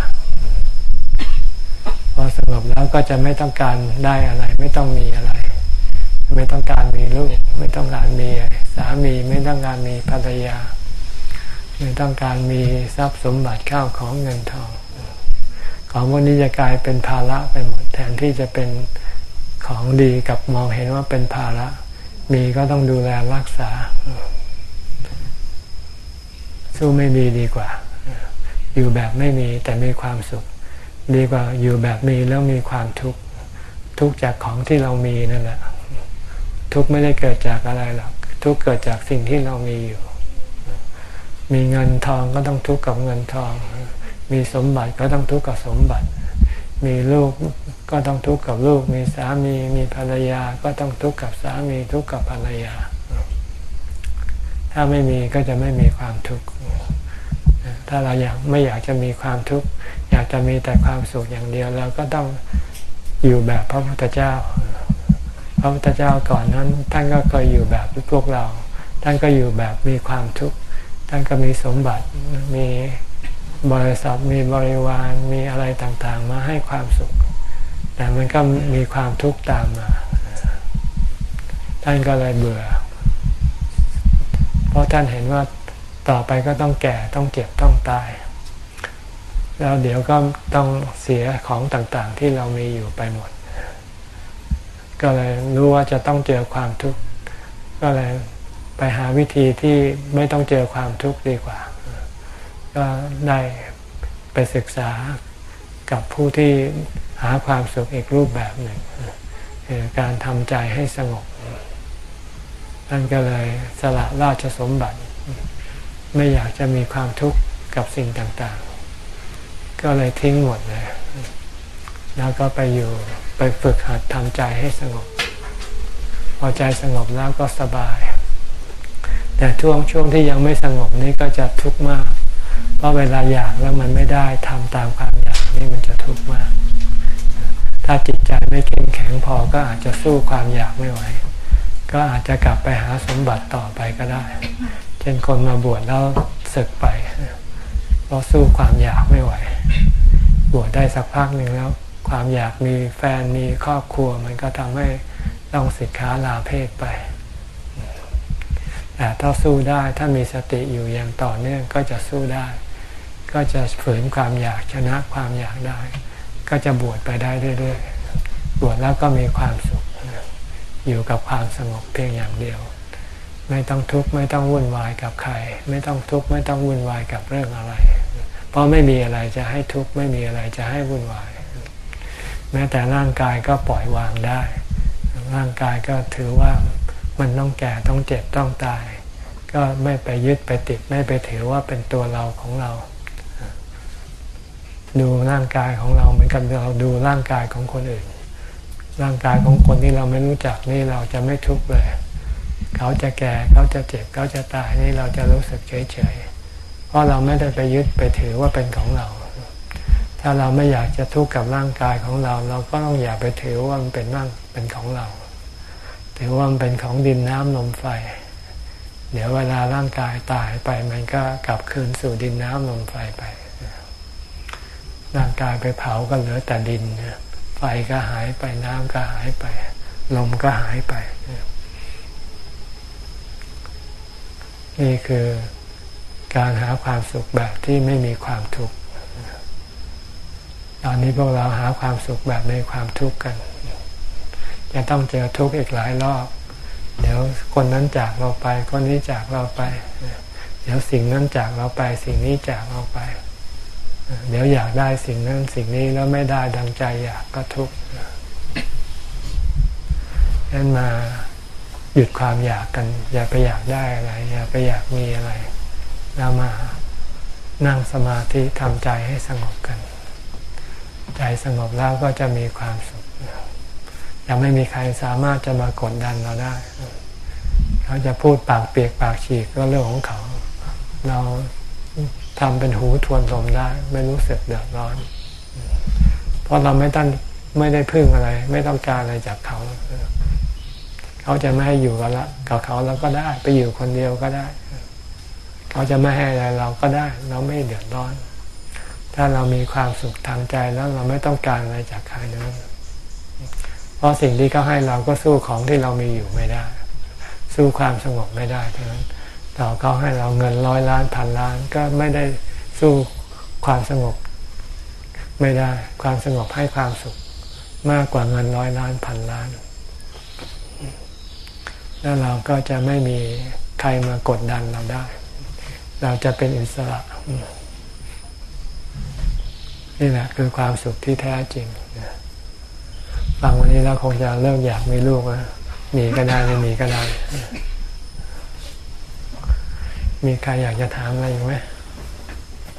Speaker 1: พอสงบแล้วก็จะไม่ต้องการได้อะไร ไม่ต้องมีอะไร ไม่ต้องการมีลูก ไม่ต้องการมีสามีไม่ต้องการมีภรรยา ไม่ต้องการมีทรัพย์สมบัติข้าวของเงินทอง ของพวกนี้จะกลายเป็นภาระไปหมดแทนที่จะเป็นของดีกับมองเห็นว่าเป็นภาระ มีก็ต้องดูแลรักษา สู้ไม่มีดีกว่า อยู่แบบไม่มีแต่มีความสุข ดีกว่าอยู่แบบมีแล้วมีความทุกข์ทุกข์จากของที่เรามีนั่นแหละทุกข์ไม่ได้เกิดจากอะไรหรอกทุกข์เกิดจากสิ่งที่เรามีอยู่ มีเงินทองก็ต้องทุกข์กับเงินทอง มีสมบัติก็ต้องทุกข์กับสมบัติ มีลูกก็ต้องทุกข์กับลูก มีสามีมีภรรยาก็ต้องทุกข์กับสามีทุกข์กับภรรยา ถ้าไม่มีก็จะไม่มีความทุกข์ ถ้าเราอยากไม่อยากจะมีความทุกข์อยากจะมีแต่ความสุขอย่างเดียวเราก็ต้องอยู่แบบพระพุทธเจ้า พระพุทธเจ้าก่อนนั้นท่านก็เคยอยู่แบบพวกเรา ท่านก็อยู่แบบมีความทุกข์ท่านก็มีสมบัติมีบริษัทมีบริวารมีอะไรต่างๆ มาให้ความสุข แต่มันก็มีความทุกข์ตามมา ท่านก็เลยเบื่อ เพราะท่านเห็นว่า ต่อไปก็ต้องแก่ต้องเจ็บต้องตาย แล้วเดี๋ยวก็ต้องเสียของต่างๆที่เรามีอยู่ไปหมด ก็เลยรู้ว่าจะต้องเจอความทุกข์ก็เลยไปหาวิธีที่ไม่ต้องเจอความทุกข์ดีกว่า ก็ได้ไปศึกษากับผู้ที่หาความสุขอีกรูปแบบหนึ่งคือการทำใจให้สงบท่านก็เลยสละราชสมบัติ ไม่อยากจะมีความทุกข์กับสิ่งต่างๆ ก็เลยทิ้งหมดเลย แล้วก็ไปอยู่ไปฝึกหัดทำใจให้สงบ พอใจสงบแล้วก็สบาย แต่ช่วงช่วงที่ยังไม่สงบนี้ก็จะทุกข์มาก เพราะเวลาอยากแล้วมันไม่ได้ทำตามความอยากนี่มันจะทุกข์มาก ถ้าจิตใจไม่เข้มแข็งพอก็อาจจะสู้ความอยากไม่ไหว ก็อาจจะกลับไปหาสมบัติต่อไปก็ได้ ช่นคนมาบวชแล้วศึกไปเพราะสู้ความอยากไม่ไหว บวชได้สักพักหนึ่งแล้ว ความอยากมีแฟนมีครอบครัว มันก็ทำให้ต้องสิกขาลาเพศไปแต่ถ้าสู้ได้ถ้ามีสติอยู่อย่างต่อเนื่องก็จะสู้ได้ ก็จะฝืนความอยากชนะความอยากได้ ก็จะบวชไปได้เรื่อยๆบวชแล้วก็มีความสุข อยู่กับความสงบเพียงอย่างเดียว ไม่ต้องทุกข์ไม่ต้องวุ่นวายกับใคร ไม่ต้องทุกข์ไม่ต้องวุ่นวายกับเรื่องอะไร เพราะไม่มีอะไรจะให้ทุกข์ไม่มีอะไรจะให้วุ่นวาย แม้แต่ร่างกายก็ปล่อยวางได้ ร่างกายก็ถือว่ามันต้องแก่ต้องเจ็บต้องตาย ก็ไม่ไปยึดไปติดไม่ไปถือว่าเป็นตัวเราของเรา ดูร่างกายของเราเหมือนกับเราดูร่างกายของคนอื่น ร่างกายของคนที่เราไม่รู้จักนี่เราจะไม่ทุกข์เลย เขาจะแก่เขาจะเจ็บเขาจะตายนี่เราจะรู้สึกเฉยเฉยเพราะเราไม่ได้ไปยึดไปถือว่าเป็นของเรา ถ้าเราไม่อยากจะทุกข์กับร่างกายของเรา เราก็ต้องอย่าไปถือว่ามันเป็นร่างเป็นของเรา ถือว่ามันเป็นของดินน้ำลมไฟ เดี๋ยวเวลาร่างกายตายไปมันก็กลับคืนสู่ดินน้ำลมไฟไป ร่างกายไปเผาก็เหลือแต่ดิน ไฟก็หายไปน้ำก็หายไป ลมก็หายไป นี่คือการหาความสุขแบบที่ไม่มีความทุกข์ตอนนี้พวกเราหาความสุขแบบในความทุกข์กันจะต้องเจอทุกข์อีกหลายรอบ เดี๋ยวคนนั้นจากเราไป คนนี้จากเราไป เดี๋ยวสิ่งนั้นจากเราไป สิ่งนี้จากเราไป เดี๋ยวอยากได้สิ่งนั้นสิ่งนี้แล้วไม่ได้ดังใจอยากก็ทุกข์นั่นมา หยุดความอยากกัน อย่าไปอยากได้อะไร อย่าไปอยากมีอะไร เรามานั่งสมาธิทำใจให้สงบกัน ใจสงบแล้วก็จะมีความสุขยังไม่มีใครสามารถจะมากดดันเราได้ เขาจะพูดปากเปียกปากฉีกก็เรื่องของเขา เราทำเป็นหูทวนลมได้ ไม่รู้สึกเดือดร้อน เพราะเราไม่ต้องไม่ได้พึ่งอะไร ไม่ต้องการอะไรจากเขา เขาจะไม่ให้อยู่กับละกับเขาเราก็ได้ไปอยู่คนเดียวก็ได้ เขาจะไม่ให้อะไรเราก็ได้ เราไม่เดือดร้อน ถ้าเรามีความสุขทางใจแล้วเราไม่ต้องการอะไรจากใครนั้นเพราะสิ่งที่เขาให้เราก็สู้ของที่เรามีอยู่ไม่ได้ สู้ความสงบไม่ได้ทั้งนั้นต่อเขาให้เราเงินร้อยล้านพันล้านก็ไม่ได้สู้ความสงบไม่ได้ ความสงบให้ความสุข มากกว่าเงินร้อยล้านพันล้าน แล้วเราก็จะไม่มีใครมากดดันเราได้ เราจะเป็นอิสระ นี่แหละคือความสุขที่แท้จริงฟังวันนี้เราคงจะเริ่มอยากมีลูกแล้วมีก็ได้ไม่มีก็ได้ มีใครอยากจะถามอะไรอยู่ไหม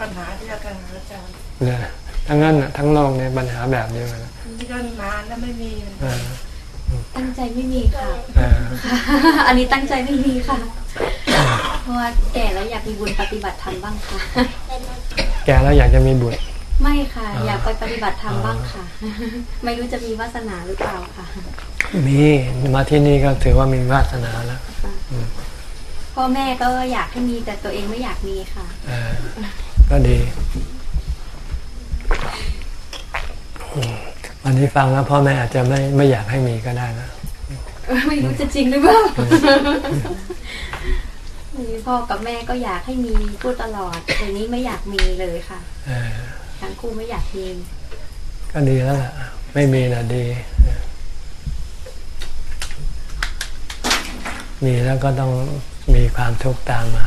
Speaker 4: ปัญหาที่อาจารย์อาจารย์
Speaker 1: เนี่ยทั้งนั้นน่ะทั้งโลกเนี่ยปัญหาแบบเดียวกัน
Speaker 4: ที่ก็นานแล้วไม่มี
Speaker 1: อ่า
Speaker 5: ตั้งใจไม่มีค่ะ
Speaker 1: อ่า
Speaker 5: อันนี้ตั้งใจไม่มีค่ะ เพราะว่าแก่แล้วอยากมีบุญปฏิบัติธรรมบ้างค่ะ
Speaker 1: แกแล้วอยากจะมีบุตร
Speaker 5: ไม่ค่ะ
Speaker 1: อ่า
Speaker 5: อยากไปปฏิบัติธรรมบ้างค่ะ ไม่รู้จะมีวาสนาหรือเปล่าค่ะ
Speaker 1: มีมาที่นี่ก็ถือว่ามีวาสนาแล้ว
Speaker 5: พ่อแม่ก็อยากให้มีแต่ตัวเองไม่อยากมีค่ะ
Speaker 1: อ่าก็ดีอืม วันนี้ฟังแล้วพ่อแม่อาจจะไม่ไม่อยากให้มีก็ได้นะ
Speaker 5: ไม่รู้จะจริงหรือเปล่าพ่อกับแม่ก็อยากให้มีพูดตลอดเดี๋ยวนี้ไม่อยากมีเลยค่ะ
Speaker 1: เออ
Speaker 5: ทั้งคู่ไม่อยากมี
Speaker 1: ก็ดีแล้วล่ะ ไม่มีนะดี มีแล้วก็ต้องมีความทุกข์ตามมา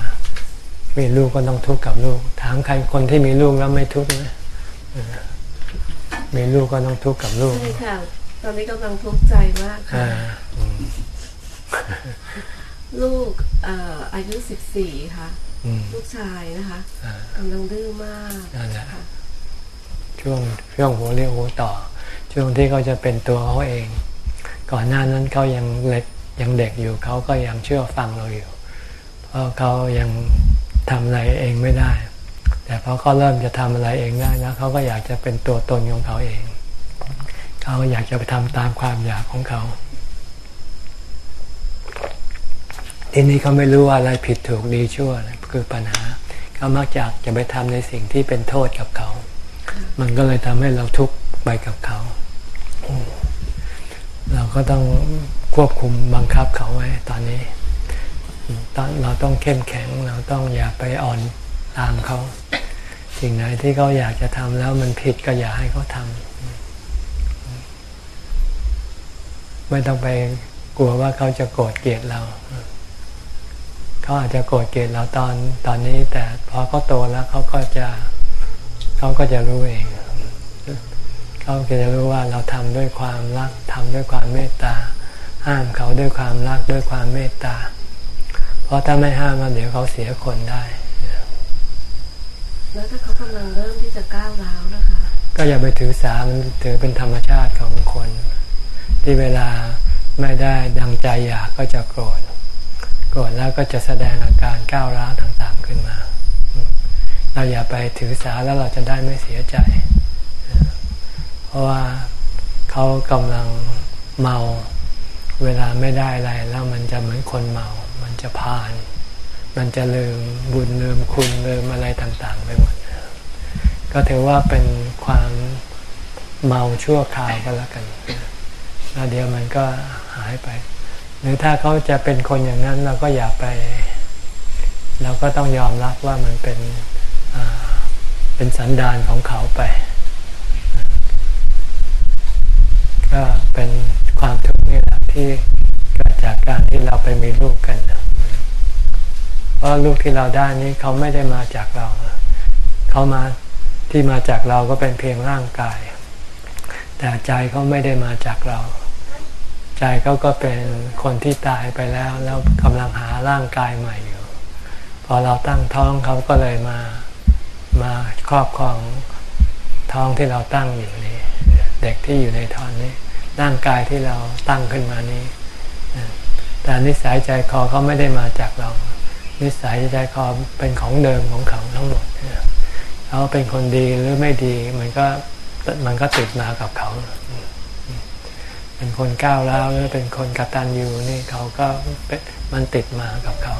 Speaker 1: มีลูกก็ต้องทุกข์กับลูก ถามใครคนที่มีลูกแล้วไม่ทุกข์ไหมเออ มีลูกก็ต้องทุกข์กับลูก
Speaker 4: ใช่ค่ะ ตอนนี้กำลังทุกข์ใจมากค่ะ
Speaker 1: อ่าอืม
Speaker 4: ลูกเอ่ออายุสิบสี่ค่ะ
Speaker 1: อืม
Speaker 4: ลูกชายนะคะ
Speaker 1: อ่ากำ
Speaker 4: ลังดื้อมาก
Speaker 1: นั่นแหละ
Speaker 4: ค่ะ
Speaker 1: ช่วงช่วงหัวเรียวหัวต่อ ช่วงที่เขาจะเป็นตัวเขาเอง ก่อนหน้านั้นเขายังเล็กยังเด็กอยู่เขาก็ยังเชื่อฟังเราอยู่ เพราะเขายังทำอะไรเองไม่ได้ แต่พอเขาเริ่มจะทำอะไรเองได้แล้วเขาก็อยากจะเป็นตัวตนของเขาเอง เขาอยากจะไปทำตามความอยากของเขาทีนี้เขาไม่รู้ว่าอะไรผิดถูกดีชั่วนะคือปัญหา เขามักจะจะไปทำในสิ่งที่เป็นโทษกับเขา มันก็เลยทำให้เราทุกข์ไปกับเขา เราก็ต้องควบคุมบังคับเขาไว้ตอนนี้ตอนเราต้องเข้มแข็งเราต้องอย่าไปอ่อน ตามเขาสิ่งไหนที่เขาอยากจะทำแล้วมันผิดก็อย่าให้เขาทำไม่ต้องไปกลัวว่าเขาจะโกรธเกลียดเราเขาอาจจะโกรธเกลียดเราตอนตอนนี้ แต่พอเขาโตแล้วเขาก็จะเขาก็จะรู้เองเขาก็จะรู้ว่าเราทำด้วยความรักทำด้วยความเมตตา ห้ามเขาด้วยความรักด้วยความเมตตา เพราะถ้าไม่ห้ามเดี๋ยวเขาเสียคนได้
Speaker 4: แล้วถ้าเขากำลังเริ่มที่จะก้าวร้าวนะคะ
Speaker 1: ก็อย่าไปถือสามันถือเป็นธรรมชาติของคน ที่เวลาไม่ได้ดังใจอยากก็จะโกรธโกรธแล้วก็จะแสดงอาการก้าวร้าวต่างๆขึ้นมาเราอย่าไปถือสาแล้วเราจะได้ไม่เสียใจ เพราะว่าเขากำลังเมา เวลาไม่ได้อะไรแล้วมันจะเหมือนคนเมา มันจะพาน มันจะลืมบุญลืมคุณลืมอะไรต่างๆ ไปหมด ก็ถือว่าเป็นความเมาชั่วคราวก็แล้วกันแล้วเดี๋ยวมันก็หายไป หรือถ้าเขาจะเป็นคนอย่างนั้นเราก็อย่าไป เราก็ต้องยอมรับว่ามันเป็นเป็นสันดานของเขาไป ก็เป็นความทุกข์นี่แหละที่เกิดจากการที่เราไปมีลูกกัน เพราะลูกที่เราได้นี้เขาไม่ได้มาจากเรา เขามาที่มาจากเราก็เป็นเพียงร่างกาย แต่ใจเขาไม่ได้มาจากเรา ใจเขาก็เป็นคนที่ตายไปแล้ว แล้วกำลังหาร่างกายใหม่อยู่ พอเราตั้งท้องเขาก็เลยมามาครอบครองท้องที่เราตั้งอยู่นี้ เด็กที่อยู่ในท้องนี้ร่างกายที่เราตั้งขึ้นมานี้ แต่นิสัยใจคอเขาไม่ได้มาจากเรา นิสัยใจคอเป็นของเดิมของเขาทั้งหมดเขาเป็นคนดีหรือไม่ดีมันก็มันก็ติดมากับเขา เป็นคนก้าวร้าวหรือเป็นคนกตัญญูนี่เขาก็มันติดมากับเขา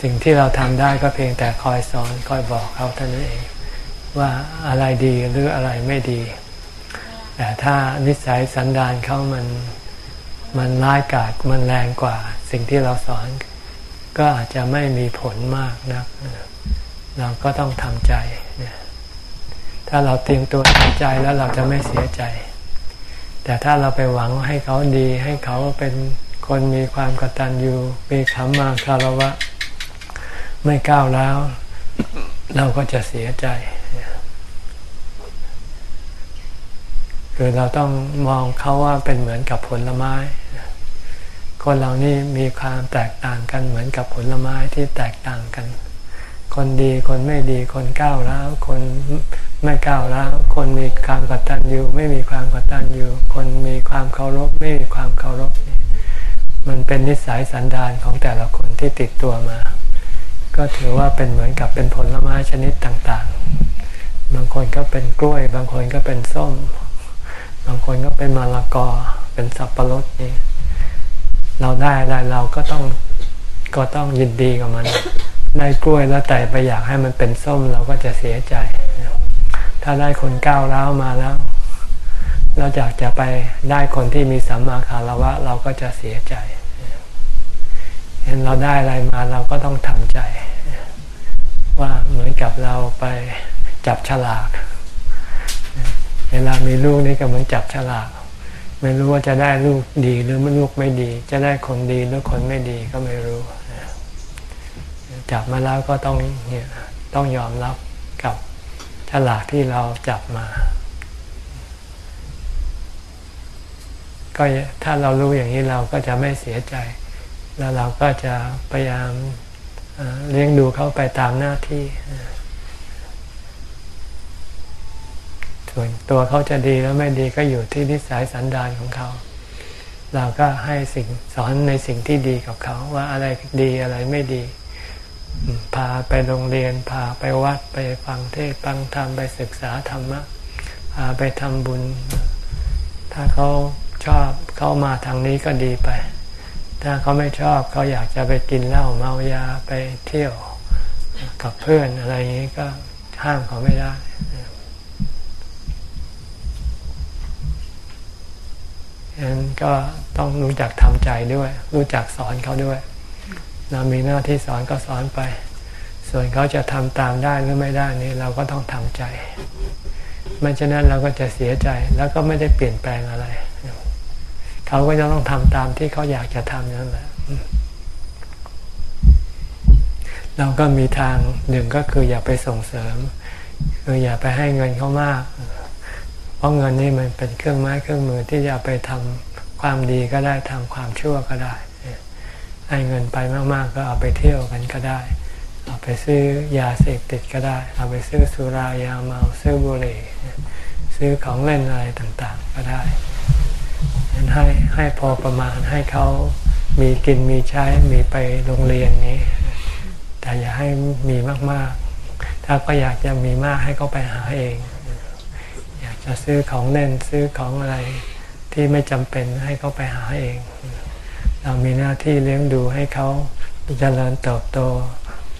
Speaker 1: สิ่งที่เราทำได้ก็เพียงแต่คอยสอนคอยบอกเขาเท่านั้นเอง ว่าอะไรดีหรืออะไรไม่ดี แต่ถ้านิสัยสันดานเขามันมันร้ายกาจมันแรงกว่า สิ่งที่เราสอน ก็อาจจะไม่มีผลมากนะเราก็ต้องทำใจ ถ้าเราเตรียมตัวทำใจแล้วเราจะไม่เสียใจ แต่ถ้าเราไปหวังให้เขาดี ให้เขาเป็นคนมีความกตัญญูมีขมมาคารวะ ไม่ก้าวแล้ว เราก็จะเสียใจคือเราต้องมองเขาว่าเป็นเหมือนกับผลไม้ คนเรานี่มีความแตกต่างกันเหมือนกับผลไม้ที่แตกต่างกัน คนดีคนไม่ดีคนก้าวร้าวคนไม่ก้าวร้าวคนมีความกตัญญูไม่มีความกตัญญูคนมีความเคารพไม่มีความเคารพมันเป็นนิสัยสันดานของแต่ละคนที่ติดตัวมา ก็ถือว่าเป็นเหมือนกับเป็นผลไม้ชนิดต่างๆ บางคนก็เป็นกล้วย บางคนก็เป็นส้ม บางคนก็เป็นมะละกอเป็นสับปะรดนี่ เราได้อะไรเราก็ต้องก็ต้องยินดีกับมัน ได้กล้วยแล้วแต่ไปอยากให้มันเป็นส้มเราก็จะเสียใจ ถ้าได้คนก้าวร้าวมาแล้ว เราอยากจะไปได้คนที่มีสัมมาคารวะเราก็จะเสียใจเห็นเราได้อะไรมาเราก็ต้องทำใจ ว่าเหมือนกับเราไปจับฉลาก เวลามีลูกนี่ก็เหมือนจับฉลาก ไม่รู้ว่าจะได้ลูกดีหรือไม่ลูกไม่ดี จะได้คนดีหรือคนไม่ดีก็ไม่รู้จับมาแล้วก็ต้องเนี่ยต้องยอมรับกับฉลากที่เราจับมา ก็ถ้าเรารู้อย่างนี้เราก็จะไม่เสียใจ แล้วเราก็จะพยายามเอ่อเลี้ยงดูเขาไปตามหน้าที่ ส่วนตัวเขาจะดีแล้วไม่ดีก็อยู่ที่นิสัยสันดานของเขา เราก็ให้สิ่งสอนในสิ่งที่ดีกับเขา ว่าอะไรดีอะไรไม่ดี พาไปโรงเรียน พาไปวัดไปฟังเทศฟังธรรมไปศึกษาธรรมะพาไปทำบุญ ถ้าเขาชอบเขามาทางนี้ก็ดีไป ถ้าเขาไม่ชอบเขาอยากจะไปกินเหล้าเมายาไปเที่ยวกับเพื่อนอะไรอย่างนี้ก็ห้ามเขาไม่ได้ ฉะนั้นก็ต้องรู้จักทำใจด้วย รู้จักสอนเขาด้วย เรามีหน้าที่สอนก็สอนไป ส่วนเขาจะทำตามได้หรือไม่ได้นี่เราก็ต้องทำใจไม่ฉะนั้นเราก็จะเสียใจแล้วก็ไม่ได้เปลี่ยนแปลงอะไร เขาก็จะต้องทำตามที่เขาอยากจะทำนั่นแหละเราก็มีทางหนึ่งก็คืออย่าไปส่งเสริมคืออย่าไปให้เงินเขามาก เพราะเงินนี่มันเป็นเครื่องไม้เครื่องมือที่จะไปทำความดีก็ได้ทำความชั่วก็ได้ให้เงินไปมากๆ ก็เอาไปเที่ยวกันก็ได้ เอาไปซื้อยาเสพติดก็ได้ เอาไปซื้อสุรายาเมาซื้อบุหรี่ซื้อของเล่นอะไรต่างๆ ก็ได้ให้ให้พอประมาณให้เขามีกินมีใช้มีไปโรงเรียนนี้ แต่อย่าให้มีมากๆ ถ้าก็อยากจะมีมากให้เขาไปหาเอง จะซื้อของเล่นซื้อของอะไรที่ไม่จำเป็นให้เขาไปหาเอง เรามีหน้าที่เลี้ยงดูให้เขาเจริญเติบโต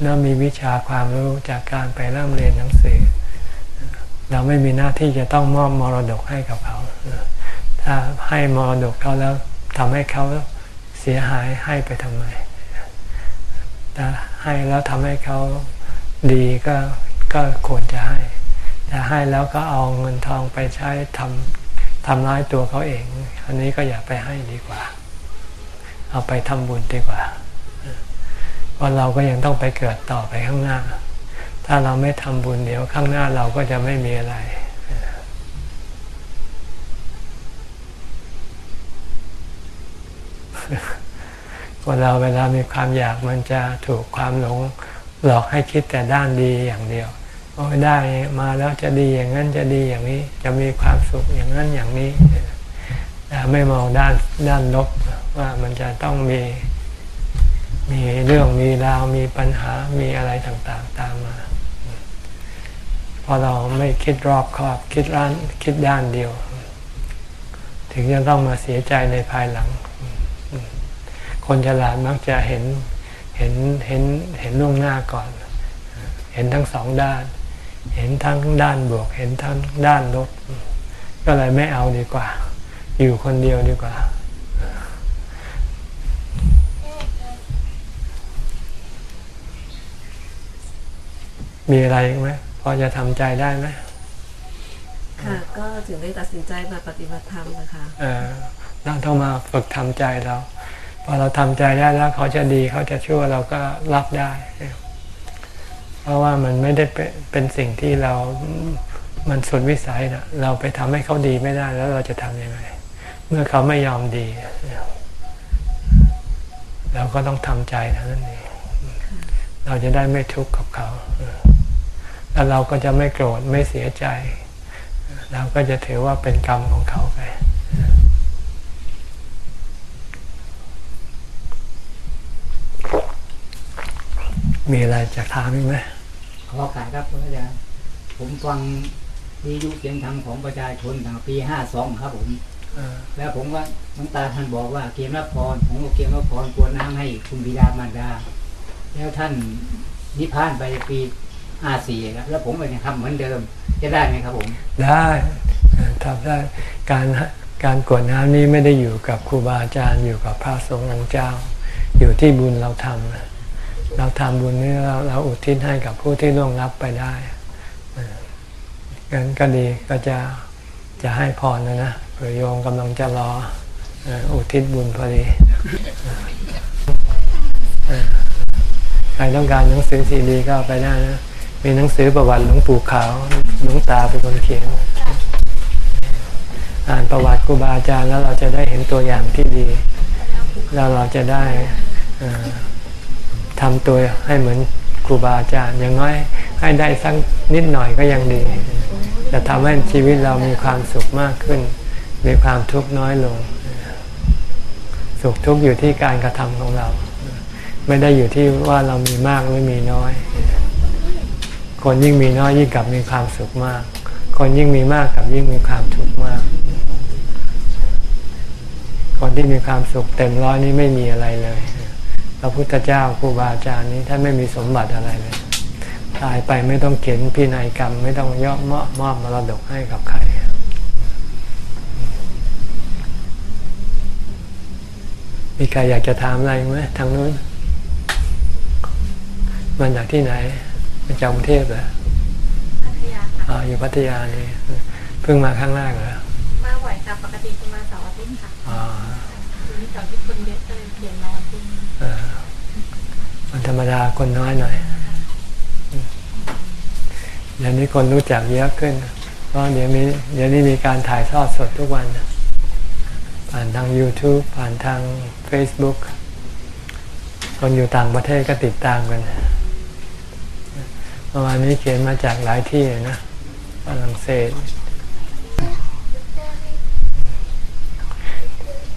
Speaker 1: แล้วมีวิชาความรู้จากการไปเริ่มเรียนหนังสือ เราไม่มีหน้าที่จะต้องมอบมรดกให้กับเขา ถ้าให้มรดกเขาแล้วทำให้เขาเสียหายให้ไปทำไมแต่ให้แล้วทำให้เขาดีก็ก็ควรจะให้ แต่ให้แล้วก็เอาเงินทองไปใช้ทำทำร้ายตัวเขาเอง อันนี้ก็อย่าไปให้ดีกว่า เอาไปทำบุญดีกว่าเพราะเราก็ยังต้องไปเกิดต่อไปข้างหน้า ถ้าเราไม่ทำบุญเดี๋ยวข้างหน้าเราก็จะไม่มีอะไร คนเราเวลามีความอยากมันจะถูกความหลงหลอกให้คิดแต่ด้านดีอย่างเดียว โอ้ได้มาแล้วจะดีอย่างนั้นจะดีอย่างนี้ จะมีความสุขอย่างนั้นอย่างนี้แต่ไม่มองด้านด้านลบว่ามันจะต้องมีมีเรื่องมีราวมีปัญหามีอะไรต่างๆ ตามมาพอเราไม่คิดรอบคอบคิดร้านคิดด้านเดียว ถึงจะต้องมาเสียใจในภายหลัง คนฉลาดมักจะเห็นเห็นเห็นเห็นล่วงหน้าก่อน เห็นทั้งสองด้าน เห็นทั้งด้านบวก เห็นทั้งด้านลบ ก็เลยไม่เอาดีกว่า อยู่คนเดียวดีกว่ามีอะไรอีกไหมพอจะทำใจได้ไหม
Speaker 4: ค่ะ ก็ถึงได้ตัดสินใจมาปฏิบัติธรรมนะคะ
Speaker 1: เออเราต้องมาฝึกทำใจเราพอเราทำใจได้แล้วเขาจะดีเขาจะชั่วเราก็รับได้ เพราะว่ามันไม่ได้เป็นสิ่งที่เรา มันสุดวิสัยนะเราไปทำให้เขาดีไม่ได้แล้วเราจะทำยังไง เมื่อเขาไม่ยอมดี เราก็ต้องทำใจเท่านั้นเองเราจะได้ไม่ทุกข์กับเขา แล้วเราก็จะไม่โกรธไม่เสียใจ เราก็จะถือว่าเป็นกรรมของเขาไปมีอะไรจะถามอีกไหม
Speaker 6: ขอขายครับพระอาจารย์ผมฟังวิทยุเสียงธรรมของประชาชนทางปีห้าสองครับผม
Speaker 1: เออ
Speaker 6: แล้วผมว่าน้องตาท่านบอกว่าเกมรับพรผมก็เกมรับพรกรวดน้ำให้คุณบิดามารดา แล้วท่านนิพพานไปปีห้าสี่ครับแล้วผมก็ยังทำเหมือนเดิมจะได้ไหมครับผม
Speaker 1: ได้เออทำได้การการกรวดน้ำนี้ไม่ได้อยู่กับครูบาอาจารย์อยู่กับพระสงฆ์องค์เจ้า อยู่ที่บุญเราทำ เราทำบุญนี้เราเราอุทิศให้กับผู้ที่ล่วงลับไปได้งั้นก็ดีก็จะจะให้พรนะนะเผื่อโยมกำลังจะรออุทิศบุญพอดีใครต้องการหนังสือซีดีก็ไปได้นะ มีหนังสือประวัติหลวงปู่ขาวหลวงตาเป็นคนเขียน อ่านประวัติครูบาอาจารย์แล้วเราจะได้เห็นตัวอย่างที่ดี แล้วเราจะได้อ ทำตัวให้เหมือนครูบาอาจารย์อย่างน้อยให้ได้สักนิดหน่อยก็ยังดี จะทำให้ชีวิตเรามีความสุขมากขึ้น มีความทุกข์น้อยลง สุขทุกข์อยู่ที่การกระทำของเรา ไม่ได้อยู่ที่ว่าเรามีมากหรือมีน้อย คนยิ่งมีน้อยยิ่งกลับมีความสุขมาก คนยิ่งมีมากกลับยิ่งมีความทุกข์มาก คนที่มีความสุขเต็มร้อยนี้ไม่มีอะไรเลย พระพุทธเจ้าครูบาอาจารย์นี้ท่านไม่มีสมบัติอะไรเลย ตายไปไม่ต้องเขียนพินัยกรรม ไม่ต้องย่อมอบมอบมรดกให้กับใครมีใครอยากจะถามอะไรไหมทางนู้นมาจากที่ไหนมาจากกรุงเทพเหรอ
Speaker 7: พัทยาค่ะ
Speaker 1: อ่าอยู่พัทยานี่เพิ่งมาครั้งแรกเหรอ
Speaker 7: มาบ่อยค่ะปกติจะมาเสาร์อาทิตย์ค่ะ
Speaker 1: อ่า
Speaker 7: ทีนี้เสาร์อ อัน
Speaker 1: ธรรมดาคนน้อยหน่อยเดี๋ยวนี้คนรู้จักเยอะขึ้น เพราะเดี๋ยวมีเดี๋ยวนี้มีการถ่ายทอดสดทุกวัน ผ่านทาง YouTube ผ่านทาง Facebook คนอยู่ต่างประเทศก็ติดตามกันเมื่อวานนี้เขียนมาจากหลายที่นะฝรั่งเศส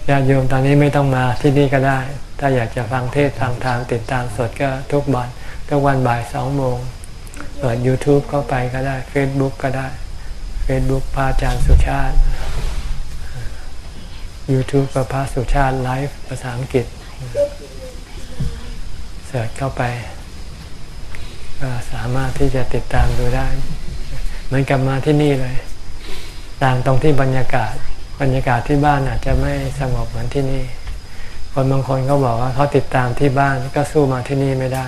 Speaker 1: ญาติโยมตอนนี้ไม่ต้องมาที่นี่ก็ได้ ถ้าอยากจะฟังเทศฟังธรรมติดตามสดก็ทุกวันทุกวันบ่ายสองโมงเปิด YouTube เข้าไปก็ได้ Facebook ก็ได้ Facebook พระอาจารย์สุชาติ YouTube พระสุชาติไลฟ์ภาษาอังกฤษเสิร์ชเข้าไปก็สามารถที่จะติดตามดูได้ เหมือนกับมาที่นี่เลย ต่างตรงที่บรรยากาศ บรรยากาศที่บ้านอาจจะไม่สงบเหมือนที่นี่ คนบางคนก็บอกว่าเขาติดตามที่บ้านก็สู้มาที่นี่ไม่ได้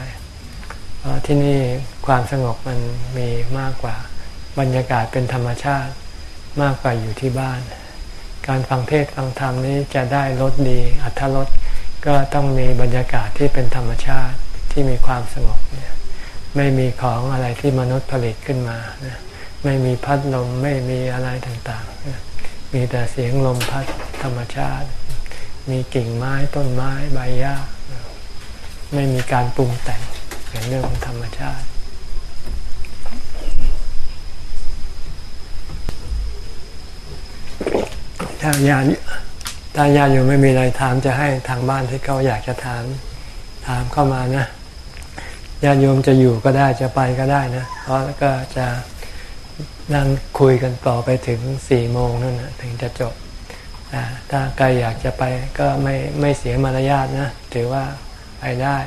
Speaker 1: เพราะที่นี่ความสงบมันมีมากกว่า บรรยากาศเป็นธรรมชาติมากกว่าอยู่ที่บ้าน การฟังเทศฟังธรรมนี้จะได้ลดดีอัธรสก็ต้องมีบรรยากาศที่เป็นธรรมชาติที่มีความสงบเนี่ยไม่มีของอะไรที่มนุษย์ผลิตขึ้นมานะไม่มีพัดลมไม่มีอะไรต่างๆ มีแต่เสียงลมพัดธรรมชาติ มีกิ่งไม้ต้นไม้ใบหญ้า ไม่มีการปรุงแต่งเป็นเรื่องของธรรมชาติ ถ้าญาติถ้าญาติอยู่ไม่มีอะไรถามจะให้ทางบ้านที่เขาอยากจะถามถามเข้ามานะญาติโยมจะอยู่ก็ได้จะไปก็ได้นะเพราะก็จะ นั่งคุยกันต่อไปถึงสี่โมงนั่นนะถึงจะจบถ้าใครอยากจะไปก็ไม่ไม่เสียมารยาทนะถือว่าไปได้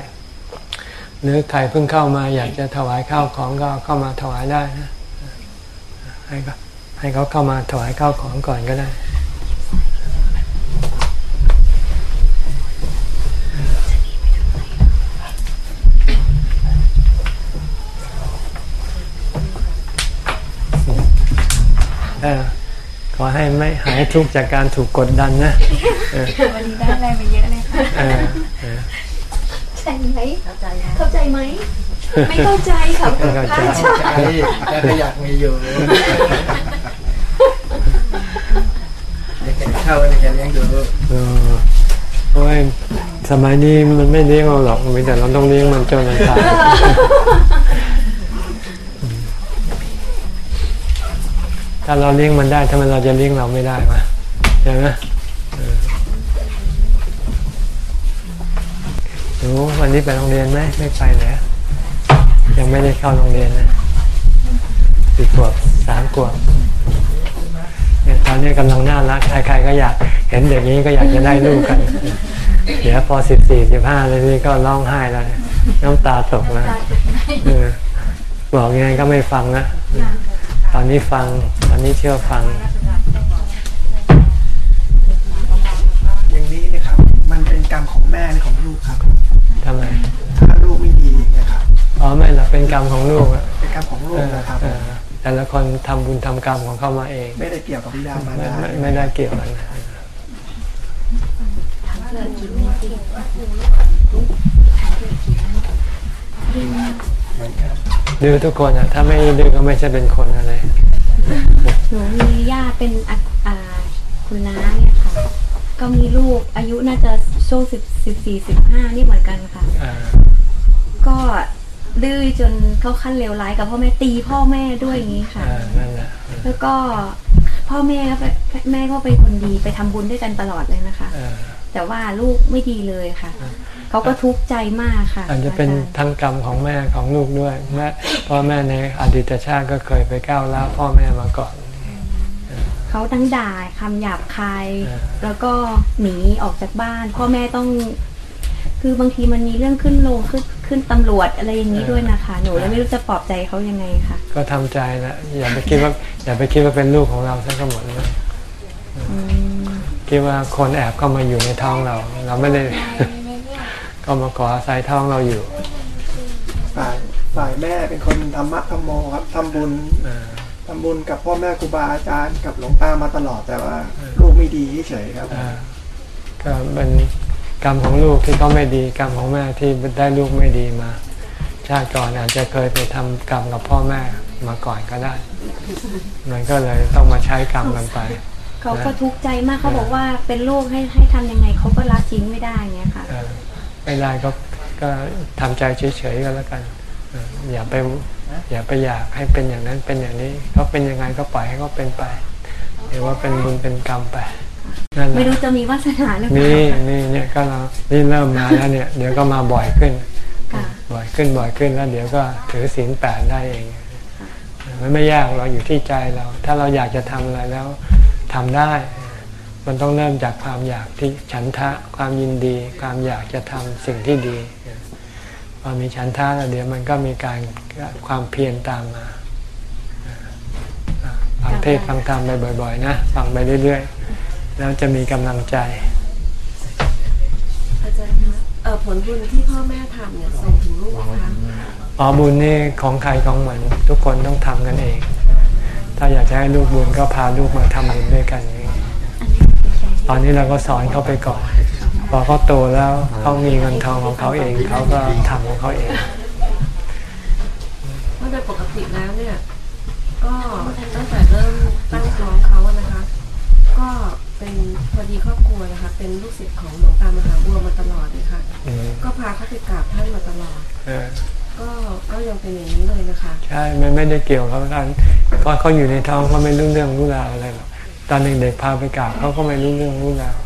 Speaker 1: หรือใครเพิ่งเข้ามาอยากจะถวายข้าวของก็เข้ามาถวายได้นะให้ก็ให้เขาเข้ามาถวายข้าวของก่อนก็ได้ ขอให้ไม่หายทุกข์จากการถูกกดดันนะเออ
Speaker 3: วันนี้ได้อะไรมาเยอะเลยค่ะ
Speaker 1: เออเออ
Speaker 5: ใช่ไหมเข้าใจเข้าใจไหมไม่เข้าใจค่ะ
Speaker 1: ไม่เข้าใจ
Speaker 5: พระอาจารย์
Speaker 2: ใช่แต่ก็อยากมีอยู่อยากจะเข้าอยากจะเลี้ยงดู
Speaker 1: เออเพราะว่าสมัยนี้มันไม่เลี้ยงเราหรอกมีแต่เราต้องเลี้ยงมันจนมันตาย ถ้าเราเลี้ยงมันได้ทำไมเราจะเลี้ยงเราไม่ได้วะใช่ไหมหนูวันนี้ไปโรงเรียนไหมไม่ไปเหรอยังไม่ได้เข้าโรงเรียนนะสี่ขวบสามขวบเนี่ยตอนนี้กำลังน่ารักใครๆก็อยากเห็นเด็กนี้ก็อยากจะได้ลูกกันเดี๋ยวพอสิบสี่สิบห้าเลยนี่ก็ร้องไห้แล้วน้ำตาตกแล้วบอกยังไงก็ไม่ฟังนะตอนนี้ฟัง อนนี้เชื่อฟัง
Speaker 2: อย่างนี้นะครับ มันเป็นกรรมของแม่หรือของลูกครับ
Speaker 1: ทำไม
Speaker 2: ถ้าลูกไม่ดีเนี่ยครับ
Speaker 1: อ๋อไม่หรอกเป็นกรรมของลูกอะ
Speaker 2: เป็นกรรมของลู
Speaker 1: เอกอ
Speaker 2: นะครับ
Speaker 1: เออแต่ละคนทำบุญทำกรรมของเขามาเอง
Speaker 2: ไม่ได้เกี่ยวกับบิดามาร
Speaker 1: ไม่
Speaker 2: ดา
Speaker 1: ไม่ไม่ได้เกี่ยวกันนะ
Speaker 2: เหมือนกัน
Speaker 1: ดื้อทุกคนอะถ้าไม่ดื้อก็ไม่ใช่เป็นคนอะไร
Speaker 5: หนูมีญาติเป็นอาอ่าคุณน้าเนี่ยค่ะ ก็มีลูกอายุน่าจะโซ่สิบสิบสี่สิบห้านี่เหมือนกันค่ะ
Speaker 1: อ่า
Speaker 5: ก็ดื้อจนเข้าขั้นเลวร้ายกับพ่อแม่ตีพ่อแม่ด้วยอย่างนี้ค่ะ
Speaker 1: อ่านั่นแหละ
Speaker 5: แล้วก็พ่อแม่ก็เป็นแม่ก็เป็นคนดีไปทำบุญด้วยกันตลอดเลยนะคะ
Speaker 1: อ่า
Speaker 5: แต่ว่าลูกไม่ดีเลยค่ะ เขาก็ทุกข์ใจมากค่ะ
Speaker 1: อาจจะเป็น
Speaker 5: อาจารย์
Speaker 1: ทั้งกรรมของแม่ของลูกด้วยแม่พ่อแม่ในอดีตชาติก็เคยไปก้าวร้าวพ่อแม่มาก่อน
Speaker 5: เขาทั้งด่าคำหยาบคาย
Speaker 1: อ่า
Speaker 5: แล้วก็หนีออกจากบ้าน พ่อแม่ต้อง คือบางทีมันมีเรื่องขึ้นโรงขึ้นขึ้นตำรวจอะไรอย่างนี้ด้วยนะคะ หนูเลยไม่รู้จะปลอบใจเขายังไงค่ะ
Speaker 1: ก็ทำใจนะอย่าไปคิดว่า อย่าไปคิดว่าเป็นลูกของเราซะก็หมดเลย
Speaker 5: อืม
Speaker 1: คิดว่าคนแอบเข้ามาอยู่ในท้องเรา เราไม่ได้ ก็มาขออาศัยท้องเราอยู่
Speaker 2: ฝ่ายฝ่ายแม่เป็นคนธรรมะธรรมโมครับทำบุญ
Speaker 1: อ่า
Speaker 2: ทำบุญกับพ่อแม่ครูบาอาจารย์กับหลวงตามาตลอดแต่ว่าลูกไม่ดีเฉยๆครับ
Speaker 1: อ่าก็เป็นกรรมของลูกที่เขาไม่ดีกรรมของแม่ที่ได้ลูกไม่ดีมา ชาติก่อนอาจจะเคยไปทำกรรมกับพ่อแม่มาก่อนก็ได้ มันก็เลยต้องมาใช้กรรมกันไป
Speaker 5: เขาก็ทุกข์ใจมากเขาบอกว่าเป็นลูกให้ให้ทำยังไงเขาก็ละทิ้งไม่ได้เนี่ยค่ะ
Speaker 1: เออ ไม่ได้ก็ก็ทำใจเฉยๆก็แล้วกันเอออย่าไปอย่าไปอยากให้เป็นอย่างนั้นเป็นอย่างนี้เขาเป็นยังไงก็ปล่อยให้เขาเป็นไปหรือว่าเป็นบุญเป็นกรรมไปนั่นแห
Speaker 5: ไม่
Speaker 1: ละ
Speaker 5: รู้จะมีวาสนาหรือเป
Speaker 1: นี่
Speaker 5: ล่า
Speaker 1: นี่เนี่ยก็เรานี่เริ่มมาแล้วเนี่ย เดี๋ยวก็มาบ่อยขึ้น
Speaker 5: ค่ะ
Speaker 1: บ่อยขึ้นบ่อยขึ้นแล้วเดี๋ยวก็ถือศีลแปดได้เองมันไม่ยากเราอยู่ที่ใจเรา ถ้าเราอยากจะทำอะไรแล้วทำได้ มันต้องเริ่มจากความอยากที่ฉันทะความยินดี ความอยากจะทำสิ่งที่ดีพอมีฉันทะแล้วเดี๋ยวมันก็มีการความเพียรตามมาฟังเทศน์ฟังธรรมไปบ่อย ๆ นะฟังไปเรื่อยๆ แล้วจะมีกำลังใจ
Speaker 4: อาจารย์คะเอ่อผลบุญที่พ่อแม่ทำเนี่ยส่งถึงลูกไหมคะ
Speaker 1: อ๋อบุญนี่ของใครของมันทุกคนต้องทำกันเอง ถ้าอยากจะให้ลูกบุญก็พาลูกมาทำบุญด้วยกันอย่างนี้ ตอนนี้เราก็สอนเขาไปก่อน พอเขาโตแล้วเขามีเงินทองของเขาเองเขาก็ทำของเขาเอง
Speaker 4: เพราะโดยปกติแล้วเนี่ย ก็ตั้งแต่เริ่มตั้งท้องเขาอะนะคะ ก็เป็นพอดีครอบครัวนะคะ เป็นลูกศิษย์ของหลวงตามหาบัวมาตลอดเลยค่ะ
Speaker 1: อืม
Speaker 4: ก็พาเขาไปกราบท่านมาตลอด
Speaker 1: เออ
Speaker 4: ก็ก็ยังเป็นอย่างนี้เลยนะคะ
Speaker 1: ใช่ มันไม่ได้เกี่ยวกับกันก็เขาอยู่ในท้องเขาไม่รู้เรื่องรู้ราวอะไรหรอก ตอนเด็กๆพาไปกราบเขาก็ไม่รู้เรื่องรู้ราว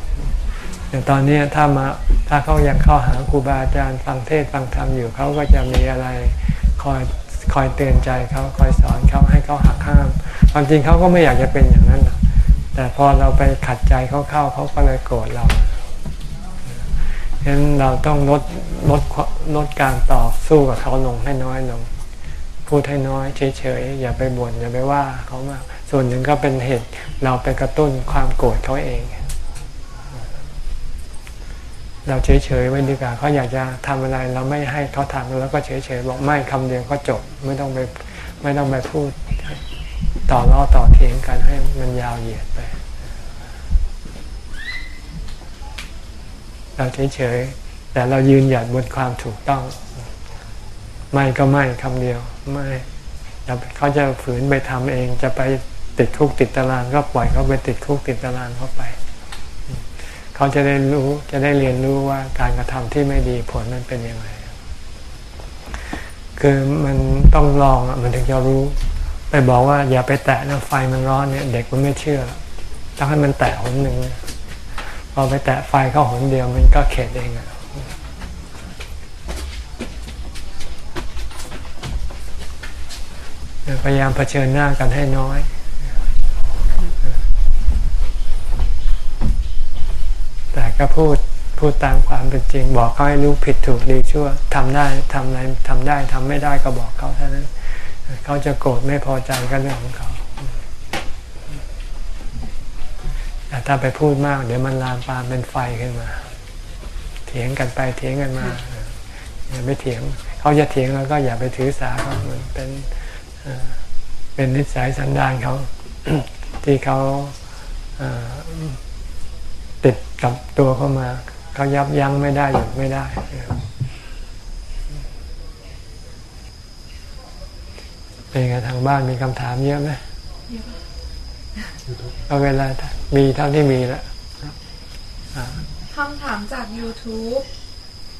Speaker 1: แต่ตอนนี้ถ้ามาถ้าเขายังเข้าหาครูบาอาจารย์ฟังเทศฟังธรรมอยู่เขาก็จะมีอะไรคอยคอยเตือนใจเขาคอยสอนเขาให้เขาหักห้าม ความจริงเขาก็ไม่อยากจะเป็นอย่างนั้นแต่พอเราไปขัดใจเขาเข้าเขาก็เลยโกรธเราฉะนั้นเราต้องลดลดลดการต่อสู้กับเขาลงให้น้อยลง พูดให้น้อยเฉยๆอย่าไปบ่นอย่าไปว่าเขามาก ส่วนหนึ่งก็เป็นเหตุเราไปกระตุ้นความโกรธเขาเอง เราเฉยๆไว้ดีกว่าเขาอยากจะทำอะไรเราไม่ให้เขาทำแล้วก็เฉยๆบอกไม่คำเดียวก็จบไม่ต้องไปไม่ต้องไปพูดต่อล้อต่อเถียงกันให้มันยาวเหยียดไป เราเฉยๆแต่เรายืนหยัดบนความถูกต้อง ไม่ก็ไม่คำเดียวไม่เขาจะฝืนไปทำเองจะไป ติดคุกติดตารางก็ปล่อยเขาไปติดคุกติดตารางเขาไป เขาจะได้รู้จะได้เรียนรู้ว่าการกระทำที่ไม่ดีผลมันเป็นยังไง คือมันต้องลองมันถึงจะรู้ ไปบอกว่าอย่าไปแตะนะไฟมันร้อนเนี่ย เด็กมันไม่เชื่อต้องให้มันแตะหนหนึ่งพอไปแตะไฟเข้าหนเดียวมันก็เข็ดเองอะพยายามเผชิญหน้ากันให้น้อย แต่ก็พูดพูดตามความเป็นจริง บอกเขาให้รู้ผิดถูกดีชั่วทำได้ทำอะไรทำได้ทำไม่ได้ก็บอกเขาเท่านั้นเขาจะโกรธไม่พอใจก็เรื่องของเขาแต่ถ้าไปพูดมาก เดี๋ยวมันลามปามเป็นไฟขึ้นมา เถียงกันไปเถียงกันมาอย่าไปเถียงเขาจะเถียงแล้วก็อย่าไปถือสาเขามันเป็นเป็นนิสัยสันดานเขาที่เขา กับตัวเข้ามาเขายับยั้งไม่ได้หยุดไม่ได้ เป็นไงทางบ้านมีคำถามเยอะไหมเอาเวลามีเท่าที่มีแล้ว
Speaker 8: คำถามจาก YouTube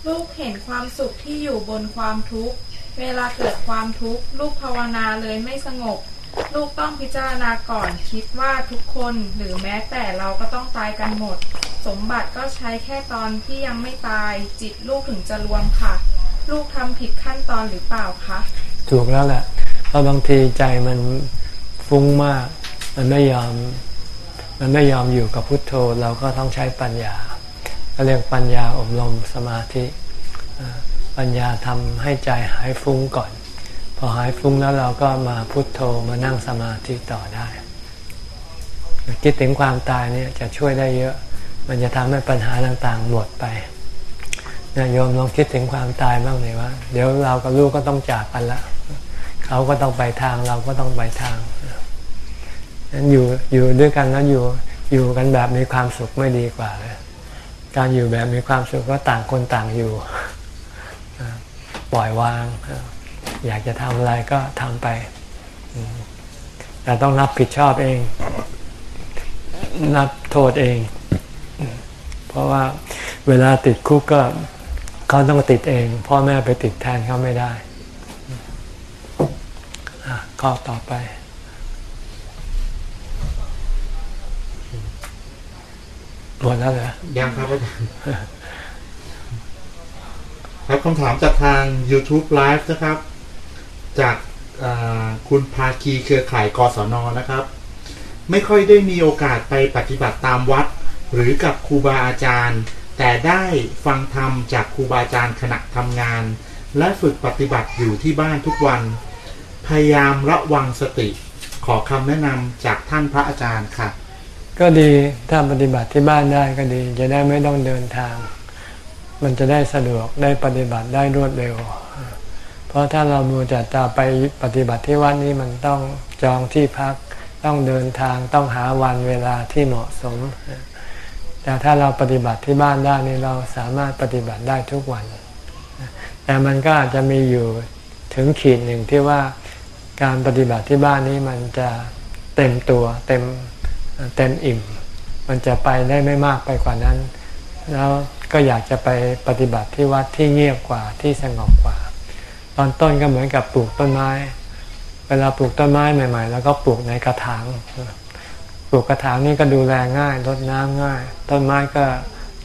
Speaker 8: ลูกเห็นความสุขที่อยู่บนความทุกข์ เวลาเกิดความทุกข์ ลูกภาวนาเลยไม่สงบ ลูกต้องพิจารณาก่อนคิดว่าทุกคนหรือแม้แต่เราก็ต้องตายกันหมด สมบัติก็ใช้แค่ตอนที่ยังไม่ตาย จิตลูกถึงจะรวมค่ะ ลูกทำผิดขั้นตอนหรือเปล่าคะ
Speaker 1: ถูกแล้วแหละเพราะบางทีใจมันฟุ้งมาก มันไม่ยอม มันไม่ยอมอยู่กับพุทโธเราก็ต้องใช้ปัญญาเรียกปัญญาอบรมสมาธิปัญญาทำให้ใจหายฟุ้งก่อน พอหายฟุ้งแล้วเราก็มาพุทโธมานั่งสมาธิต่อได้ คิดถึงความตายเนี่ยจะช่วยได้เยอะ มันจะทำให้ปัญหาต่างๆหมดไปนะโยมลองคิดถึงความตายบ้างเลยว่า เดี๋ยวเรากับลูกก็ต้องจากกันละเขาก็ต้องไปทางเราก็ต้องไปทางนั้นอยู่อยู่ด้วยกันแล้วอยู่อยู่กันแบบมีความสุขไม่ดีกว่าเลยการอยู่แบบมีความสุขก็ต่างคนต่างอยู่ ปล่อยวาง อยากจะทำอะไรก็ทำไป แต่ต้องรับผิดชอบเอง รับโทษเอง เพราะว่าเวลาติดคุกก็เขาต้องติดเอง พ่อแม่ไปติดแทนเขาไม่ได้ข้อต่อไปหมดแล้วเหรอ
Speaker 9: ยังครับอาจารย์ครับคำถามจากทาง YouTube Live นะครับ จากคุณภาคีเครือข่ายกศนนะครับ ไม่ค่อยได้มีโอกาสไปปฏิบัติตามวัด หรือกับครูบาอาจารย์ แต่ได้ฟังธรรมจากครูบาอาจารย์ขณะทำงาน และฝึกปฏิบัติอยู่ที่บ้านทุกวัน พยายามระวังสติ ขอคำแนะนำจากท่านพระอาจารย์ค่ะ
Speaker 1: ก็ดีถ้าปฏิบัติที่บ้านได้ก็ดี จะได้ไม่ต้องเดินทาง มันจะได้สะดวกได้ปฏิบัติได้รวดเร็ว เพราะถ้าเรามูจะจะไปปฏิบัติที่วัดนี้มันต้องจองที่พักต้องเดินทางต้องหาวันเวลาที่เหมาะสม แต่ถ้าเราปฏิบัติที่บ้านได้นี่เราสามารถปฏิบัติได้ทุกวัน แต่มันก็อาจจะมีอยู่ถึงขีดหนึ่งที่ว่าการปฏิบัติที่บ้านนี้มันจะเต็มตัวเต็มเต็มอิ่ม มันจะไปได้ไม่มากไปกว่านั้น แล้วก็อยากจะไปปฏิบัติที่วัดที่เงียบกว่าที่สงบกว่า อนต้นก็เหมือนกับปลูกต้นไม้ เวลาปลูกต้นไม้ใหม่ ๆ แล้วก็ปลูกในกระถาง ปลูกกระถางนี่ก็ดูแลง่ายรดน้ำง่าย ต้นไม้ก็จ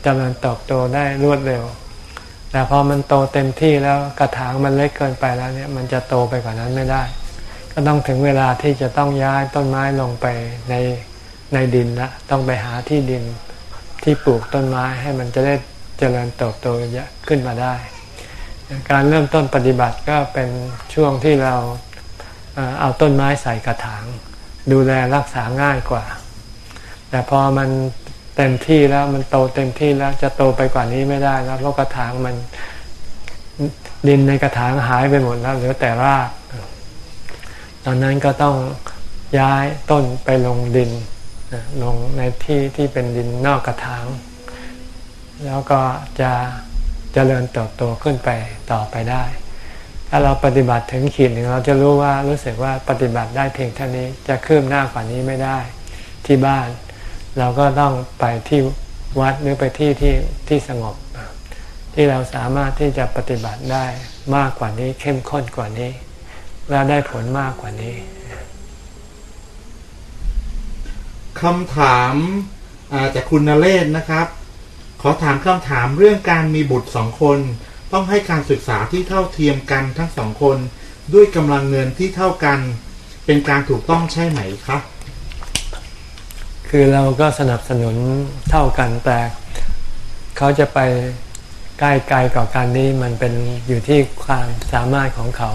Speaker 1: เจริญเติบโตได้รวดเร็ว แต่พอมันโตเต็มที่แล้วกระถางมันเล็กเกินไปแล้วเนี่ยมันจะโตไปกว่านั้นไม่ได้ ก็ต้องถึงเวลาที่จะต้องย้ายต้นไม้ลงไปในในดินละต้องไปหาที่ดินที่ปลูกต้นไม้ให้มันจะได้เจริญเติบโตเยอะขึ้นมาได้ การเริ่มต้นปฏิบัติก็เป็นช่วงที่เราเอาต้นไม้ใส่กระถาง ดูแลรักษาง่ายกว่า แต่พอมันเต็มที่แล้วมันโตเต็มที่แล้วจะโตไปกว่านี้ไม่ได้แล้วเพราะกระถางมันดินในกระถางหายไปหมดแล้วเหลือแต่ราก ตอนนั้นก็ต้องย้ายต้นไปลงดินลงในที่ที่เป็นดินนอกกระถาง แล้วก็จะจะ เจริญเติบโตขึ้นไปต่อไปได้ ถ้าเราปฏิบัติถึงขีดหนึ่งเราจะรู้ว่ารู้สึกว่าปฏิบัติได้เพียงเท่านี้จะคืบหน้ากว่านี้ไม่ได้ ที่บ้าน เราก็ต้องไปที่วัดหรือไปที่ที่ที่สงบ ที่เราสามารถที่จะปฏิบัติได้มากกว่านี้เข้มข้นกว่านี้ และได้ผลมากกว่านี้
Speaker 9: คำถามจากคุณนเรศนะครับ อถามคำถามเรื่องการมีบุตรสองคน ต้องให้การศึกษาที่เท่าเทียมกันทั้งสองคน ด้วยกำลังเงินที่เท่ากัน เป็นการถูกต้องใช่ไหมครับ
Speaker 1: คือเราก็สนับสนุนเท่ากันแต่เขาจะไปใกล้ไกลก่อการนี้มันเป็นอยู่ที่ความสามารถของเขา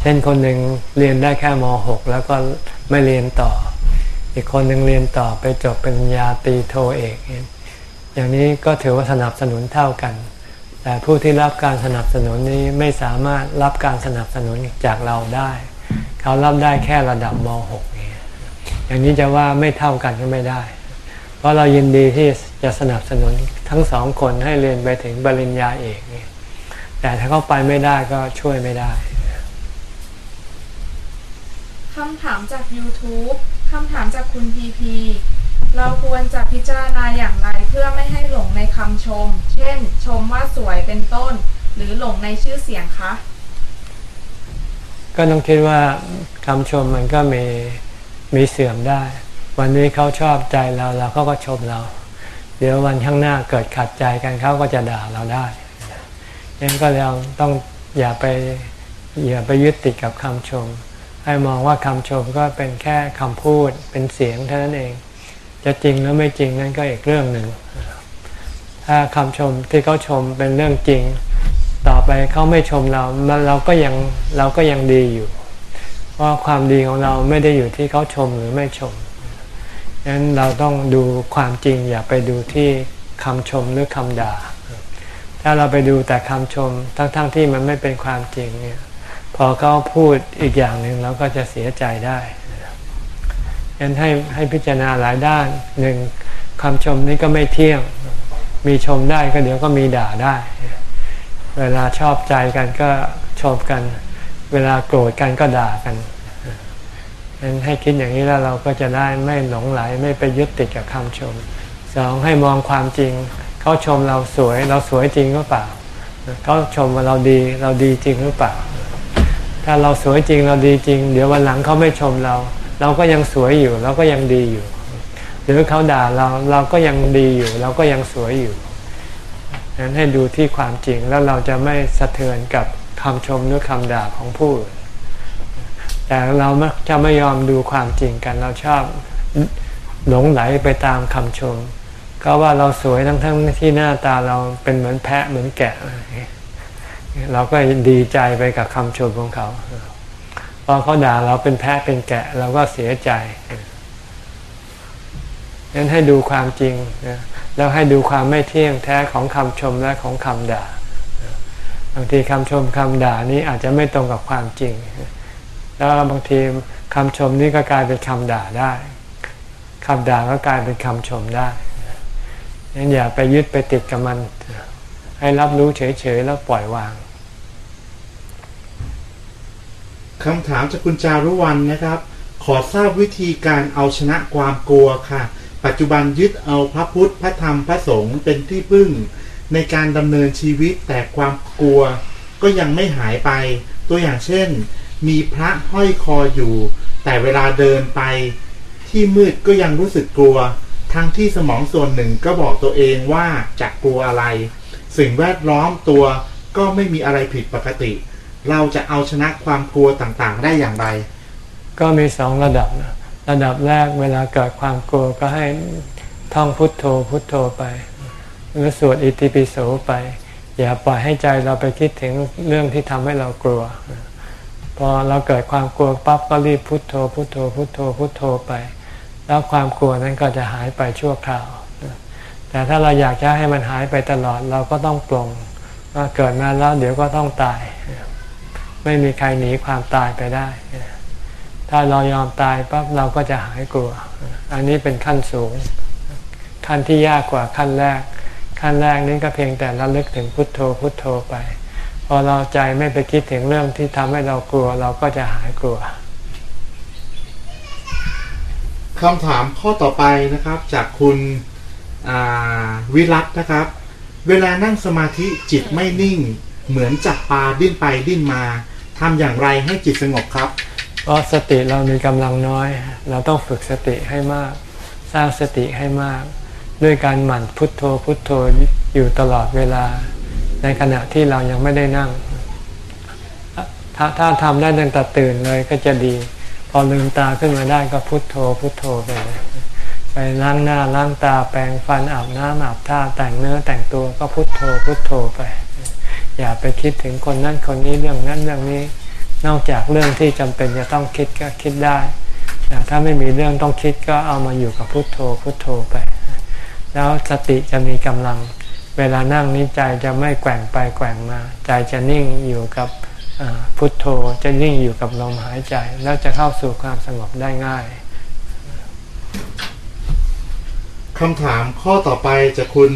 Speaker 1: เช่นคนหนึ่งเรียนได้แค่ม .6 แล้วก็ไม่เรียนต่อ อีกคนหนึ่งเรียนต่อไปจบเป็นยาตีโทเอก อย่างนี้ก็ถือว่าสนับสนุนเท่ากัน แต่ผู้ที่รับการสนับสนุนนี้ไม่สามารถรับการสนับสนุนจากเราได้ เขารับได้แค่ระดับม .6 อย่างนี้จะว่าไม่เท่ากันก็ไม่ได้ เพราะเรายินดีที่จะสนับสนุนทั้งสองคนให้เรียนไปถึงปริญญาเอกนี่แต่ถ้าเขาไปไม่ได้ก็ช่วยไม่ได้
Speaker 8: คำถามจาก YouTube คำถามจากคุณพีพี เราควรจะพิจารณาอย่างไรเพื่อไม่ให้หลงในคำชม เช่น ชมว่าสวยเป็นต้น หรือหลงในชื่อเสียงคะ
Speaker 1: ก็ต้องคิดว่าคำชมมันก็มีมีเสื่อมได้ วันนี้เขาชอบใจเราเราเขาก็ชมเรา เดี๋ยววันข้างหน้าเกิดขัดใจกันเขาก็จะด่าเราได้ยังก็เราต้องอย่าไปอย่าไปยึดติดกับคำชม ให้มองว่าคำชมก็เป็นแค่คำพูดเป็นเสียงเท่านั้นเอง จะจริงหรือไม่จริงนั่นก็อีกเรื่องหนึ่ง ถ้าคำชมที่เขาชมเป็นเรื่องจริง ต่อไปเขาไม่ชมเราเราก็ยังเราก็ยังดีอยู่ว่าะความดีของเราไม่ได้อยู่ที่เขาชมหรือไม่ชมฉะนั้นเราต้องดูความจริงอย่าไปดูที่คำชมหรือคำด่า ถ้าเราไปดูแต่คำชมทั้งๆทที่มันไม่เป็นความจริงเนี่ยพอเขาพูดอีกอย่างหนึ่งเราก็จะเสียใจได้ ฉะนั้นให้ให้พิจารณาหลายด้านหนึ่งคำชมนี้ก็ไม่เที่ยง มีชมได้ก็เดี๋ยวก็มีด่าได้ เวลาชอบใจกันก็ชมกัน เวลาโกรธกันก็ด่ากันนั้นให้คิดอย่างนี้แล้วเราก็จะได้ไม่หลงไหลไม่ไปยึดติดกับคำชมสองให้มองความจริง เขาชมเราสวยเราสวยจริงหรือเปล่า เขาชมว่าเราดีเราดีจริงหรือเปล่า ถ้าเราสวยจริงเราดีจริง เดี๋ยววันหลังเขาไม่ชมเรา เราก็ยังสวยอยู่ เราก็ยังดีอยู่ หรือเขาด่าเราเราก็ยังดีอยู่ เราก็ยังสวยอยู่นั้นให้ดูที่ความจริงแล้วเราจะไม่สะเทือนกับคำชมหรือคำด่าของผู้อื่นแต่เราจะไม่ยอมดูความจริงกัน เราชอบหลงไหลไปตามคำชม ก็ว่าเราสวยทั้งทั้งที่หน้าตาเราเป็นเหมือนแพะเหมือนแกะ เราก็ดีใจไปกับคำชมของเขา อเขาด่าเราเป็นแพะเป็นแกะเราก็เสียใจนั้นให้ดูความจริงแล้วให้ดูความไม่เที่ยงแท้ของคำชมและของคำด่าบางทีคำชมคำด่านี้อาจจะไม่ตรงกับความจริง แล้วบางทีคำชมนี้ก็กลายเป็นคำด่าได้คำด่าก็กลายเป็นคำชมได้งั้นอย่าไปยึดไปติดกับมัน ให้รับรู้เฉยๆแล้วปล่อยวาง
Speaker 9: คำถามจากคุณจารุวันนะครับ ขอทราบวิธีการเอาชนะความกลัวค่ะ ปัจจุบันยึดเอาพระพุทธพระธรรมพระสงฆ์เป็นที่พึ่ง ในการดำเนินชีวิตแต่ความกลัว ก็ยังไม่หายไป ตัวอย่างเช่น มีพระห้อยคออยู่ แต่เวลาเดินไป ที่มืดก็ยังรู้สึกกลัว ทั้งที่สมองส่วนหนึ่งก็บอกตัวเองว่าจะกลัวอะไร สิ่งแวดล้อมตัวก็ไม่มีอะไรผิดปกติ เราจะเอาชนะความกลัวต่างๆ ได้อย่างไร
Speaker 1: ก็มีสองระดับนะระดับแรกเวลาเกิดความกลัวก็ให้ท่องพุทโธพุทโธไป หรือสวดอิติปิโสไป อย่าปล่อยให้ใจเราไปคิดถึงเรื่องที่ทำให้เรากลัว พอเราเกิดความกลัวปั๊บก็รีบพุทโธพุทโธพุทโธพุทโธไป แล้วความกลัวนั้นก็จะหายไปชั่วคราว แต่ถ้าเราอยากจะให้มันหายไปตลอดเราก็ต้องปลงว่าเกิดมาแล้วเดี๋ยวก็ต้องตาย ไม่มีใครหนีความตายไปได้ ถ้าเรายอมตายปั๊บเราก็จะหายกลัว อันนี้เป็นขั้นสูง ขั้นที่ยากกว่าขั้นแรก ขั้นแรกนี้ก็เพียงแต่ระลึกถึงพุทโธพุทโธไปพพอเราใจไม่ไปคิดถึงเรื่องที่ทำให้เรากลัว เราก็จะหายกลัว
Speaker 9: คำถามข้อต่อไปนะครับ จากคุณวิรัตนะครับ เวลานั่งสมาธิจิตไม่นิ่ง เหมือนจับปลาดิ้นไปดิ้นมาทำอย่างไรให้จิตสงบครับ
Speaker 1: เพราะสติเรามีกำลังน้อย เราต้องฝึกสติให้มาก สร้างสติให้มาก ด้วยการหมั่นพุทโธพุทโธอยู่ตลอดเวลา ในขณะที่เรายังไม่ได้นั่ง ถ้าถ้าทำได้ตั้งแต่ตื่นเลยก็จะดี พอลืมตาขึ้นมาได้ก็พุทโธพุทโธไปไปล้างหน้าล้างตาแปรงฟันอาบน้ำอาบท่าแต่งเนื้อแต่งตัวก็พุทโธพุทโธไป อย่าไปคิดถึงคนนั้นคนนี้เรื่องนั้นเรื่องนี้ นอกจากเรื่องที่จำเป็นจะต้องคิดก็คิดได้แต่ถ้าไม่มีเรื่องต้องคิดก็เอามาอยู่กับพุทโธพุทโธไป แล้วสติจะมีกำลัง เวลานั่งนี้ใจจะไม่แกว่งไปแกว่งมา ใจจะนิ่งอยู่กับพุทโธจะนิ่งอยู่กับลมหายใจ แล้วจะเข้าสู่ความสงบได้ง่าย
Speaker 9: คำถามข้อต่อไปจากคุณ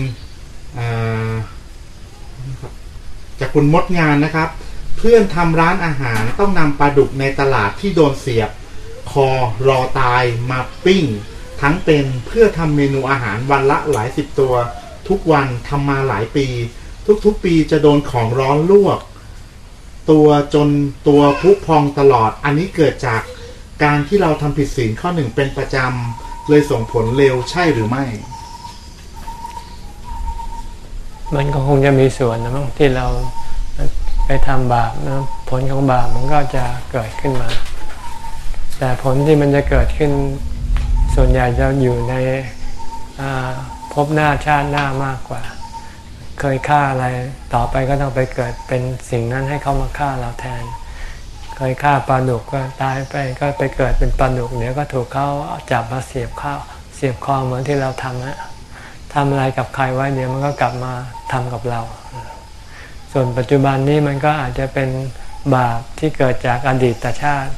Speaker 9: จากคุณมดงานนะครับ เพื่อนทำร้านอาหารต้องนำปลาดุกในตลาดที่โดนเสียบ คอรอตายมาปิ้ง ทั้งเป็นเพื่อทำเมนูอาหารวันละหลายสิบตัว ทุกวันทำมาหลายปี ทุกๆปีจะโดนของร้อนลวก ตัวจนตัวพุพองตลอด อันนี้เกิดจากการที่เราทำผิดศีลข้อหนึ่งเป็นประจำเลยส่งผลเร็วใช่หรือไม่
Speaker 1: มันก็คงจะมีส่วนนะมั้งที่เราไปทำบาปนะผลของบาปมันก็จะเกิดขึ้นมา แต่ผลที่มันจะเกิดขึ้น ส่วนใหญ่จะอยู่ในพบหน้าชาติหน้ามากกว่า เคยฆ่าอะไรต่อไปก็ต้องไปเกิดเป็นสิ่งนั้นให้เขามาฆ่าเราแทน เคยฆ่าปลาดุกก็ตายไปก็ไปเกิดเป็นปลาดุกเดี๋ยวก็ถูกเขาจับมาเสียบข้าวเสียบคอเหมือนที่เราทำนะ ทำอะไรกับใครไว้เดี๋ยวมันก็กลับมาทำกับเรา ส่วนปัจจุบันนี้มันก็อาจจะเป็นบาปที่เกิดจากอดีตชาติ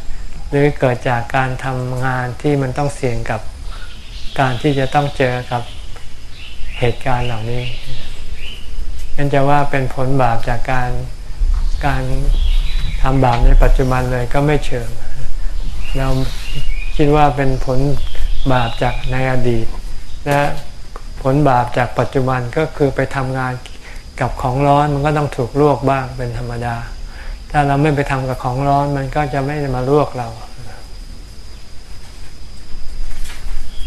Speaker 1: หรือเกิดจากการทำงานที่มันต้องเสี่ยงกับการที่จะต้องเจอกับเหตุการณ์เหล่านี้นั่นจะว่าเป็นผลบาปจากการการทำบาปในปัจจุบันเลยก็ไม่เชิง เราคิดว่าเป็นผลบาปจากในอดีต และ ผลบาปจากปัจจุบันก็คือไปทำงานกับของร้อนมันก็ต้องถูกลวกบ้างเป็นธรรมดา ถ้าเราไม่ไปทำกับของร้อนมันก็จะไม่มาลวกเรา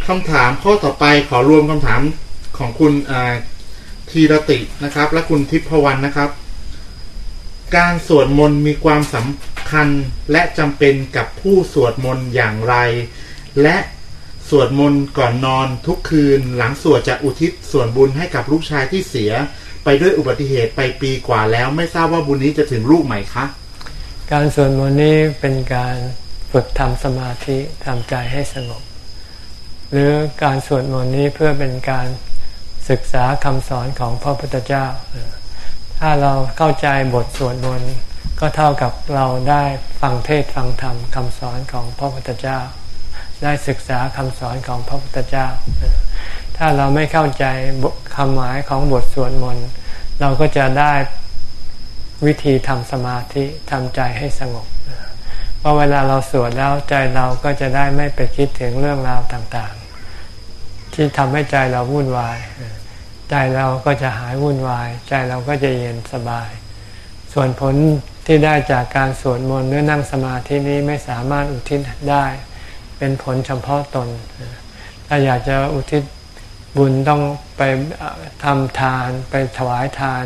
Speaker 9: คำถามข้อต่อไปขอรวมคำถามของคุณทีรตินะครับ และคุณทิพวรรณนะครับ การสวดมนต์มีความสำคัญและจำเป็นกับผู้สวดมนต์อย่างไร และ สวดมนต์ก่อนนอนทุกคืน หลังสวดจะอุทิศส่วนบุญให้กับลูกชายที่เสีย ไปด้วยอุบัติเหตุไปปีกว่าแล้ว ไม่ทราบว่าบุญนี้จะถึงลูกไหมคะ
Speaker 1: การสวดมนต์นี้เป็นการฝึกทำสมาธิทำใจให้สงบ หรือการสวดมนต์นี้เพื่อเป็นการศึกษาคำสอนของพระพุทธเจ้า ถ้าเราเข้าใจบทสวดมนต์ก็เท่ากับเราได้ฟังเทศฟังธรรมคำสอนของพระพุทธเจ้า ได้ศึกษาคำสอนของพระพุทธเจ้า ถ้าเราไม่เข้าใจคำหมายของบทสวดมนต์เราก็จะได้วิธีทำสมาธิทำใจให้สงบเพราะเวลาเราสวดแล้วใจเราก็จะได้ไม่ไปคิดถึงเรื่องราวต่างๆ ที่ทำให้ใจเราวุ่นวาย ใจเราก็จะหายวุ่นวาย ใจเราก็จะเย็นสบาย ส่วนผลที่ได้จากการสวดมนต์หรือนั่งสมาธินี้ไม่สามารถอุทิศได้ เป็นผลเฉพาะตน ถ้าอยากจะอุทิศบุญต้องไปทำทานไปถวายทาน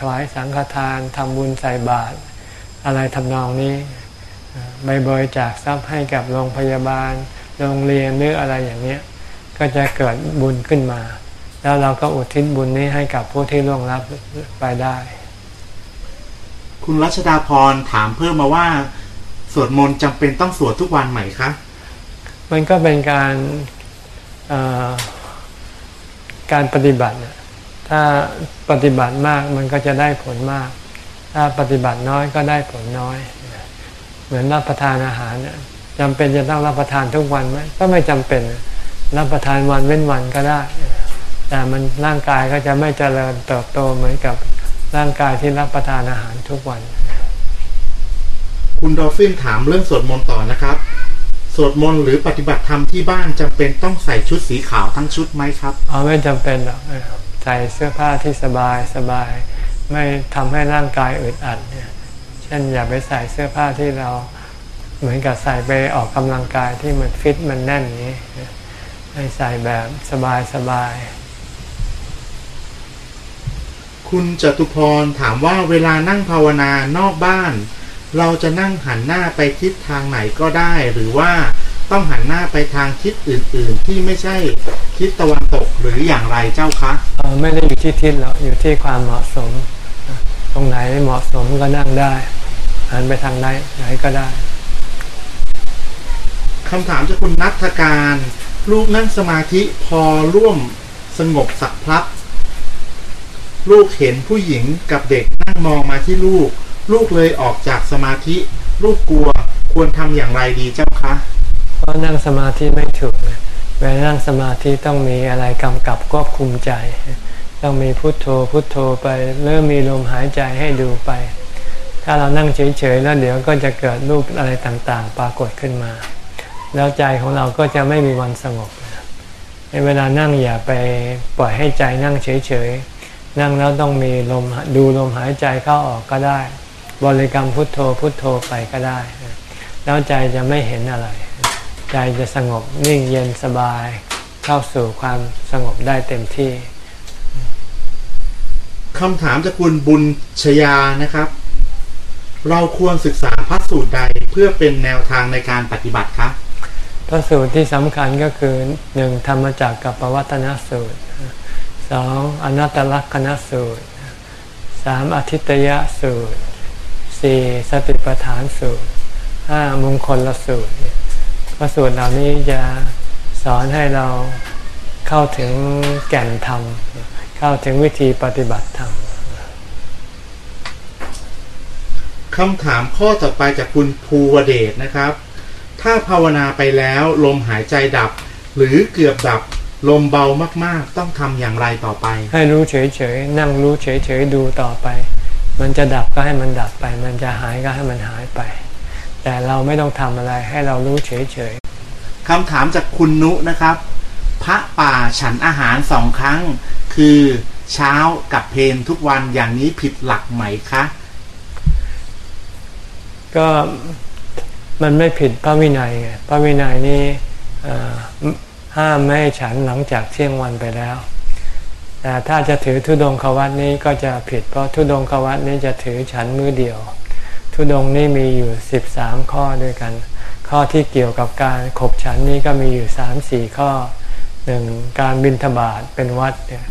Speaker 1: ถวายสังฆทานทำบุญใส่บาตรอะไรทำนองนี้ใบบริจาคทรัพย์ให้กับโรงพยาบาล โรงเรียนหรืออะไรอย่างนี้ก็จะเกิดบุญขึ้นมา แล้วเราก็อุทิศบุญนี้ให้กับผู้ที่ล่วงลับไปได้
Speaker 9: คุณรัชดาพรถามเพิ่มมาว่า สวดมนต์จำเป็นต้องสวดทุกวันไหมคะ
Speaker 1: มันก็เป็นการการปฏิบัติ ถ้าปฏิบัติมากมันก็จะได้ผลมาก ถ้าปฏิบัติน้อยก็ได้ผลน้อย เหมือนรับประทานอาหารจำเป็นจะต้องรับประทานทุกวันไหมก็ไม่จำเป็นรับประทานวันเว้นวันก็ได้ แต่มันร่างกายก็จะไม่เจริญเติบโตเหมือนกับร่างกายที่รับประทานอาหารทุกวัน
Speaker 9: คุณดอฟฟินถามเรื่องสวดมนต์ต่อนะครับ สวดมนต์หรือปฏิบัติธรรมที่บ้านจำเป็นต้องใส่ชุดสีขาวทั้งชุดไหมครับ
Speaker 1: อ๋อไม่จำเป็นหรอกเออใส่เสื้อผ้าที่สบายสบาย ไม่ทำให้ร่างกายอึดอัดเนี่ยเช่นอย่าไปใส่เสื้อผ้าที่เราเหมือนกับใส่ไปออกกำลังกายที่มันฟิตมันแน่นอย่างนี้ให้ใส่แบบสบายสบาย
Speaker 9: คุณจตุพรถามว่าเวลานั่งภาวนานอกบ้าน เราจะนั่งหันหน้าไปทิศทางไหนก็ได้ หรือว่าต้องหันหน้าไปทางทิศอื่น ๆ ที่ไม่ใช่ทิศตะวันตกหรืออย่างไรเจ้าคะ
Speaker 1: เอ่อไม่ได้อยู่ที่ทิศหรอกอยู่ที่ความเหมาะสม ตรงไหนเหมาะสมก็นั่งได้หันไปทางไหนไหนก็ได้
Speaker 9: คำถามจากคุณนัทการลูกนั่งสมาธิพอร่วมสงบสักพักลูกเห็นผู้หญิงกับเด็กนั่งมองมาที่ลูก ลูกเลยออกจากสมาธิ ลูกกลัวควรทำอย่างไรดีเจ้าคะ
Speaker 1: เพราะนั่งสมาธิไม่ถูกนะเวลานั่งสมาธิต้องมีอะไรกำกับควบคุมใจ ต้องมีพุทโธพุทโธไปเริ่มมีลมหายใจให้ดูไป ถ้าเรานั่งเฉยๆแล้วเดี๋ยวก็จะเกิดรูปอะไรต่างๆ ปรากฏขึ้นมา แล้วใจของเราก็จะไม่มีวันสงบในเวลานั่งอย่าไปปล่อยให้ใจนั่งเฉยๆนั่งแล้วต้องมีลมดูลมหายใจเข้าออกก็ได้ บริกรรมพุทโธพุทโธไปก็ได้ แล้วใจจะไม่เห็นอะไร ใจจะสงบนิ่งเย็นสบายเข้าสู่ความสงบได้เต็มที่
Speaker 9: คำถามจากคุณบุญชยานะครับ เราควรศึกษาพระสูตรใดเพื่อเป็นแนวทางในการปฏิบัติคะ
Speaker 1: พระสูตรที่สำคัญก็คือหนึ่งธรรมจักรกับปวัตนสูตรสองอนัตตลักษณสูตรสามอธิตยสูตร สี่สติปัฏฐานสูตรห้ามงคลละสูตรพระสูตรเหล่านี้จะสอนให้เราเข้าถึงแก่นธรรม เข้าถึงวิธีปฏิบัติธรรม
Speaker 9: คำถามข้อต่อไปจากคุณภูวเดชนะครับ ถ้าภาวนาไปแล้วลมหายใจดับ หรือเกือบดับลมเบามากๆ ต้องทำอย่างไรต่อไป
Speaker 1: ให้รู้เฉยๆ นั่งรู้เฉยๆ ดูต่อไป มันจะดับก็ให้มันดับไป มันจะหายก็ให้มันหายไป แต่เราไม่ต้องทำอะไรให้เรารู้เฉย
Speaker 9: คำถามจากคุณนุนะครับ พระป่าฉันอาหารสองครั้ง คือเช้ากับเพนทุกวันอย่างนี้ผิดหลักไหมคะ
Speaker 1: ๆก็มันไม่ผิดพระวินัยไงพระวินัยนี่เอ่อห้ามไม่ให้ฉันหลังจากเที่ยงวันไปแล้ว แต่ถ้าจะถือทุดงควัตนี้ก็จะผิด เพราะทุดงควัตนี้จะถือฉันมือเดียว ทุดงนี่มีอยู่ 13 ข้อด้วยกัน ข้อที่เกี่ยวกับการขบฉันนี้ก็มีอยู่ 3-4 ข้อหนึ่งการบินทบาทเป็นวัดเนี่ย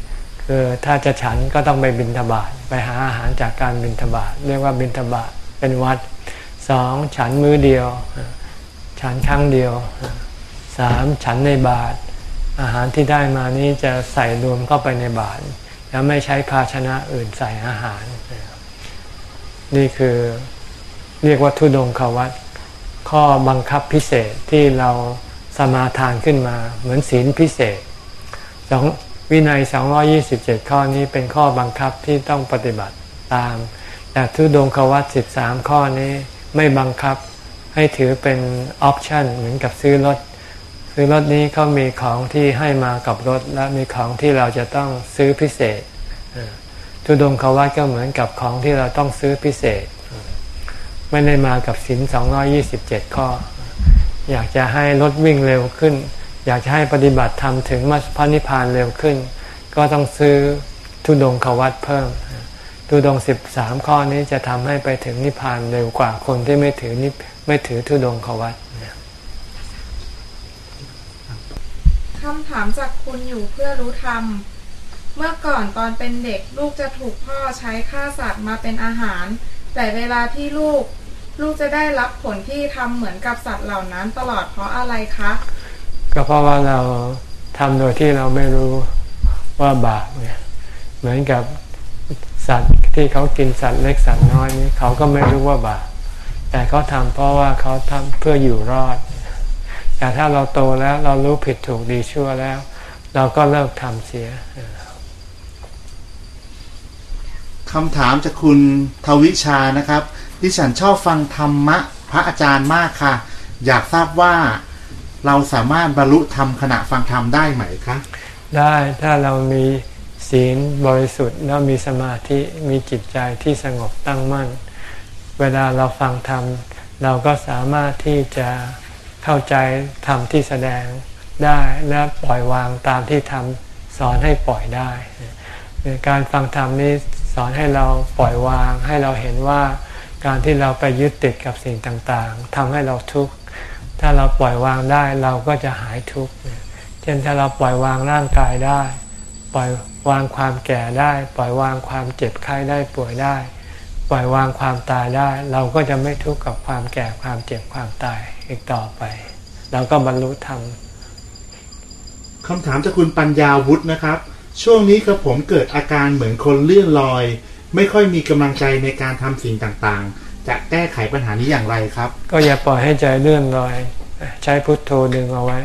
Speaker 1: คือถ้าจะฉันก็ต้องไปบินทบาทไปหาอาหารจากการบินทบาทเรียกว่าบินทบาทเป็นวัดสองฉันมือเดียว ฉันครั้งเดียวสามฉันในบาท อาหารที่ได้มานี้จะใส่รวมเข้าไปในบาทแล้วไม่ใช้ภาชนะอื่นใส่อาหาร นี่คือเรียกว่าทุดงควัตข้อบังคับพิเศษที่เราสมาทานขึ้นมาเหมือนศีลพิเศษสองวินัย 227 ข้อนี้เป็นข้อบังคับที่ต้องปฏิบัติตาม แต่ทุดงควัต13 ข้อนี้ไม่บังคับให้ถือเป็นออปชันเหมือนกับซื้อรถ ซื้อรถนี้เขามีของที่ให้มากับรถและมีของที่เราจะต้องซื้อพิเศษทุดงควัตก็เหมือนกับของที่เราต้องซื้อพิเศษ ไม่ได้มากับสิน227ข้อ อยากจะให้รถวิ่งเร็วขึ้น อยากจะให้ปฏิบัติธรรมถึงมรรคพระนิพพานเร็วขึ้น ก็ต้องซื้อทุดงควัตเพิ่มทุดง13ข้อนี้จะทำให้ไปถึงนิพพานเร็วกว่าคนที่ไม่ถือนิไม่ถือทุดงควัต
Speaker 8: คำถามจากคุณอยู่เพื่อรู้ธรรม เมื่อก่อนตอนเป็นเด็กลูกจะถูกพ่อใช้ฆ่าสัตว์มาเป็นอาหาร แต่เวลาที่ลูก ลูกจะได้รับผลที่ทำเหมือนกับสัตว์เหล่านั้นตลอดเพราะอะไรคะ
Speaker 1: ก็เพราะว่าเราทำโดยที่เราไม่รู้ว่าบาปเนี่ยเหมือนกับสัตว์ที่เขากินสัตว์เล็กสัตว์น้อยนี้เขาก็ไม่รู้ว่าบาปแต่เขาทำเพราะว่าเขาทำเพื่ออยู่รอด แต่ถ้าเราโตแล้วเรารู้ผิดถูกดีชั่วแล้ว เราก็เลิกทำเสีย
Speaker 9: คำถามจากคุณทวิชานะครับดิฉันชอบฟังธรรมะพระอาจารย์มากค่ะ อยากทราบว่าเราสามารถบรรลุธรรมขณะฟังธรรมได้ไหมคะ
Speaker 1: ได้ถ้าเรามีศีลบริสุทธิ์แล้วมีสมาธิมีจิตใจที่สงบตั้งมั่น เวลาเราฟังธรรม เราก็สามารถที่จะ เข้าใจธรรมที่แสดงได้และปล่อยวางตามที่ธรรมสอนให้ปล่อยได้ การฟังธรรมนี้สอนให้เราปล่อยวางให้เราเห็นว่าการที่เราไปยึดติดกับสิ่งต่างๆทำให้เราทุกข์ถ้าเราปล่อยวางได้เราก็จะหายทุกข์เช่นถ้าเราปล่อยวางร่างกายได้ ปล่อยวางความแก่ได้ ปล่อยวางความเจ็บไข้ได้ป่วยได้ ปล่อยวางความตายได้ เราก็จะไม่ทุกข์กับความแก่ความเจ็บความตาย อีกต่อไปเราก็บรรลุธรรม
Speaker 9: คำถามจากคุณปัญญาวุฒินะครับ ช่วงนี้กระผมเกิดอาการเหมือนคนเลื่อนลอย ไม่ค่อยมีกำลังใจในการทำสิ่งต่างๆ จะแก้ไขปัญหานี้อย่างไรครับ
Speaker 1: ก็อย่าปล่อยให้ใจเลื่อนลอย ใช้พุทโธดึงเอาไว้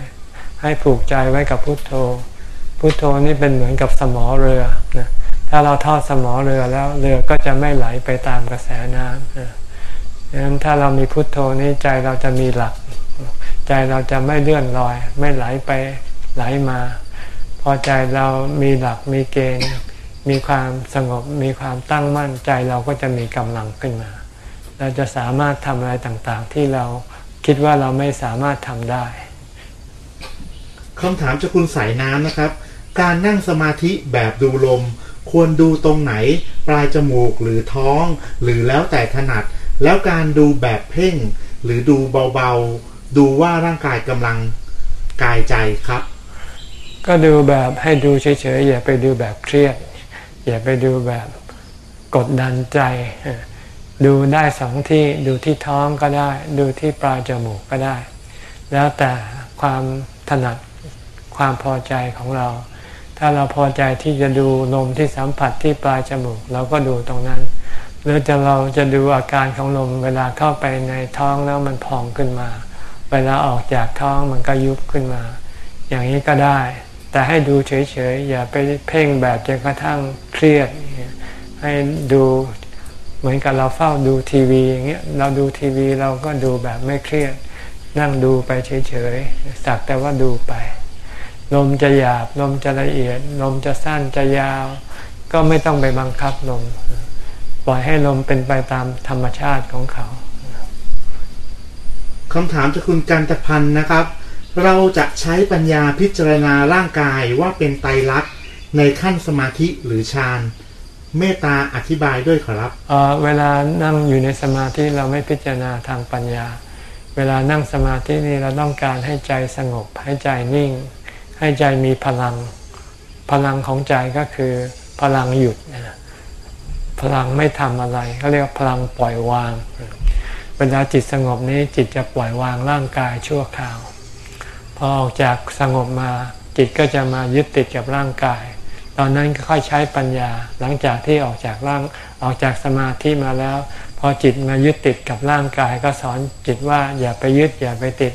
Speaker 1: ให้ผูกใจไว้กับพุทโธ พุทโธนี่เป็นเหมือนกับสมอเรือนะถ้าเราทอดสมอเรือแล้วเรือก็จะไม่ไหลไปตามกระแสน้ำนะ ดังนั้นถ้าเรามีพุทโธนี่ใจเราจะมีหลัก ใจเราจะไม่เลื่อนลอย ไม่ไหลไปไหลมา พอใจเรามีหลักมีเกณฑ์ มีความสงบมีความตั้งมั่นใจเราก็จะมีกำลังขึ้นมา เราจะสามารถทำอะไรต่างๆ ที่เราคิดว่าเราไม่สามารถทำได้
Speaker 9: คำถามจากคุณสายน้ำนะครับ การนั่งสมาธิแบบดูลม ควรดูตรงไหน ปลายจมูกหรือท้อง หรือแล้วแต่ถนัด แล้วการดูแบบเพ่ง หรือดูเบาๆ ดูว่าร่างกายกำลังกายใจครับ
Speaker 1: ก็ดูแบบให้ดูเฉยๆอย่าไปดูแบบเครียด อย่าไปดูแบบกดดันใจ ดูได้สองที่ดูที่ท้องก็ได้ ดูที่ปลายจมูกก็ได้ แล้วแต่ความถนัดความพอใจของเรา ถ้าเราพอใจที่จะดูลมที่สัมผัสที่ปลายจมูก เราก็ดูตรงนั้น หรือจะเราจะดูอาการของลมเวลาเข้าไปในท้องแล้วมันพองขึ้นมา เวลาออกจากท้องมันก็ยุบขึ้นมา อย่างนี้ก็ได้ แต่ให้ดูเฉยๆ อย่าไปเพ่งแบบจนกระทั่งเครียด ให้ดูเหมือนกับเราเฝ้าดูทีวีอย่างเงี้ยเราดูทีวีเราก็ดูแบบไม่เครียด นั่งดูไปเฉยๆสักแต่ว่าดูไป ลมจะหยาบลมจะละเอียด ลมจะสั้นจะยาว ก็ไม่ต้องไปบังคับลม ปล่อยให้ลมเป็นไปตามธรรมชาติของเขา
Speaker 9: คำถามจากคุณกันตพันธ์นะครับ เราจะใช้ปัญญาพิจารณาร่างกายว่าเป็นไตรลักษณ์ในขั้นสมาธิหรือฌานเมตตาอธิบายด้วยขอรับ
Speaker 1: เอ่อเวลานั่งอยู่ในสมาธิเราไม่พิจารณาทางปัญญา เวลานั่งสมาธินี่เราต้องการให้ใจสงบ ให้ใจนิ่ง ให้ใจมีพลัง พลังของใจก็คือพลังหยุดนะ พลังไม่ทำอะไรเขาเรียกพลังปล่อยวาง เวลาจิตสงบนี้จิตจะปล่อยวางร่างกายชั่วคราว พอออกจากสงบมาจิตก็จะมายึดติดกับร่างกาย ตอนนั้นก็ค่อยใช้ปัญญาหลังจากที่ออกจากร่างออกจากสมาธิมาแล้ว พอจิตมายึดติดกับร่างกาย ก็สอนจิตว่าอย่าไปยึดอย่าไปติด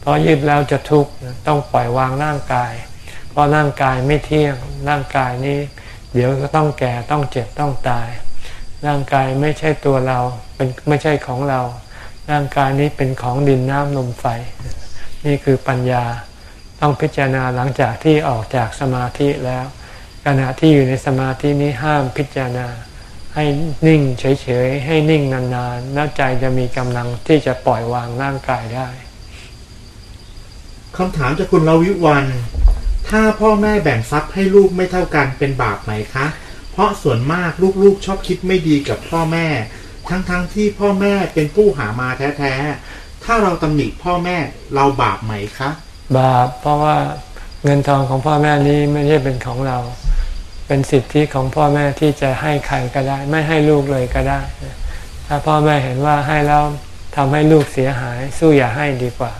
Speaker 1: เพราะยึดแล้วจะทุกข์ต้องปล่อยวางร่างกาย เพราะร่างกายไม่เที่ยงร่างกายนี้ เดี๋ยวก็ต้องแก่ต้องเจ็บต้องตาย ร่างกายไม่ใช่ตัวเราเป็นไม่ใช่ของเรา ร่างกายนี้เป็นของดินน้ำลมไฟ นี่คือปัญญาต้องพิจารณาหลังจากที่ออกจากสมาธิแล้ว ขณะที่อยู่ในสมาธินี้ห้ามพิจารณาให้นิ่งเฉยๆ ให้นิ่งนานๆ แล้วใจจะมีกำลังที่จะปล่อยวางร่างกายได้
Speaker 9: คำถามจากคุณลวิวัน ถ้าพ่อแม่แบ่งทรัพย์ให้ลูกไม่เท่ากันเป็นบาปไหมคะ เพราะส่วนมากลูกๆชอบคิดไม่ดีกับพ่อแม่ ทั้งๆทที่พ่อแม่เป็นผู้หามาแท้ๆ ถ้าเราตำหนิพ่อแม่เราบาปไหมคะ
Speaker 1: บาปเพราะว่าเงินทองของพ่อแม่นี้ไม่ใช่เป็นของเรา เป็นสิทธิของพ่อแม่ที่จะให้ใครก็ได้ ไม่ให้ลูกเลยก็ได้ ถ้าพ่อแม่เห็นว่าให้แล้วทำให้ลูกเสียหาย สู้อย่าให้ดีกว่า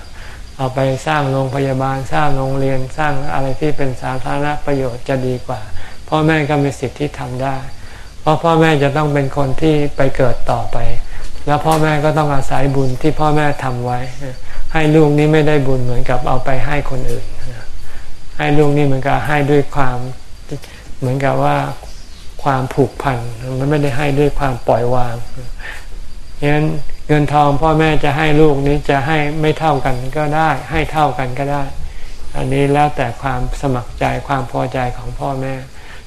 Speaker 1: เอาไปสร้างโรงพยาบาลสร้างโรงเรียนสร้างอะไรที่เป็นสาธารณประโยชน์จะดีกว่า พ่อแม่ก็มีสิทธิ์ที่ทำได้ เพราะพ่อแม่จะต้องเป็นคนที่ไปเกิดต่อไป แล้วพ่อแม่ก็ต้องอาศัยบุญที่พ่อแม่ทำไว้ ให้ลูกนี้ไม่ได้บุญเหมือนกับเอาไปให้คนอื่น ให้ลูกนี่เหมือนกับให้ด้วยความเหมือนกับว่าความผูกพันมันไม่ได้ให้ด้วยความปล่อยวางฉะนั้น เงินทองพ่อแม่จะให้ลูกนี้จะให้ไม่เท่ากันก็ได้ ให้เท่ากันก็ได้ อันนี้แล้วแต่ความสมัครใจความพอใจของพ่อแม่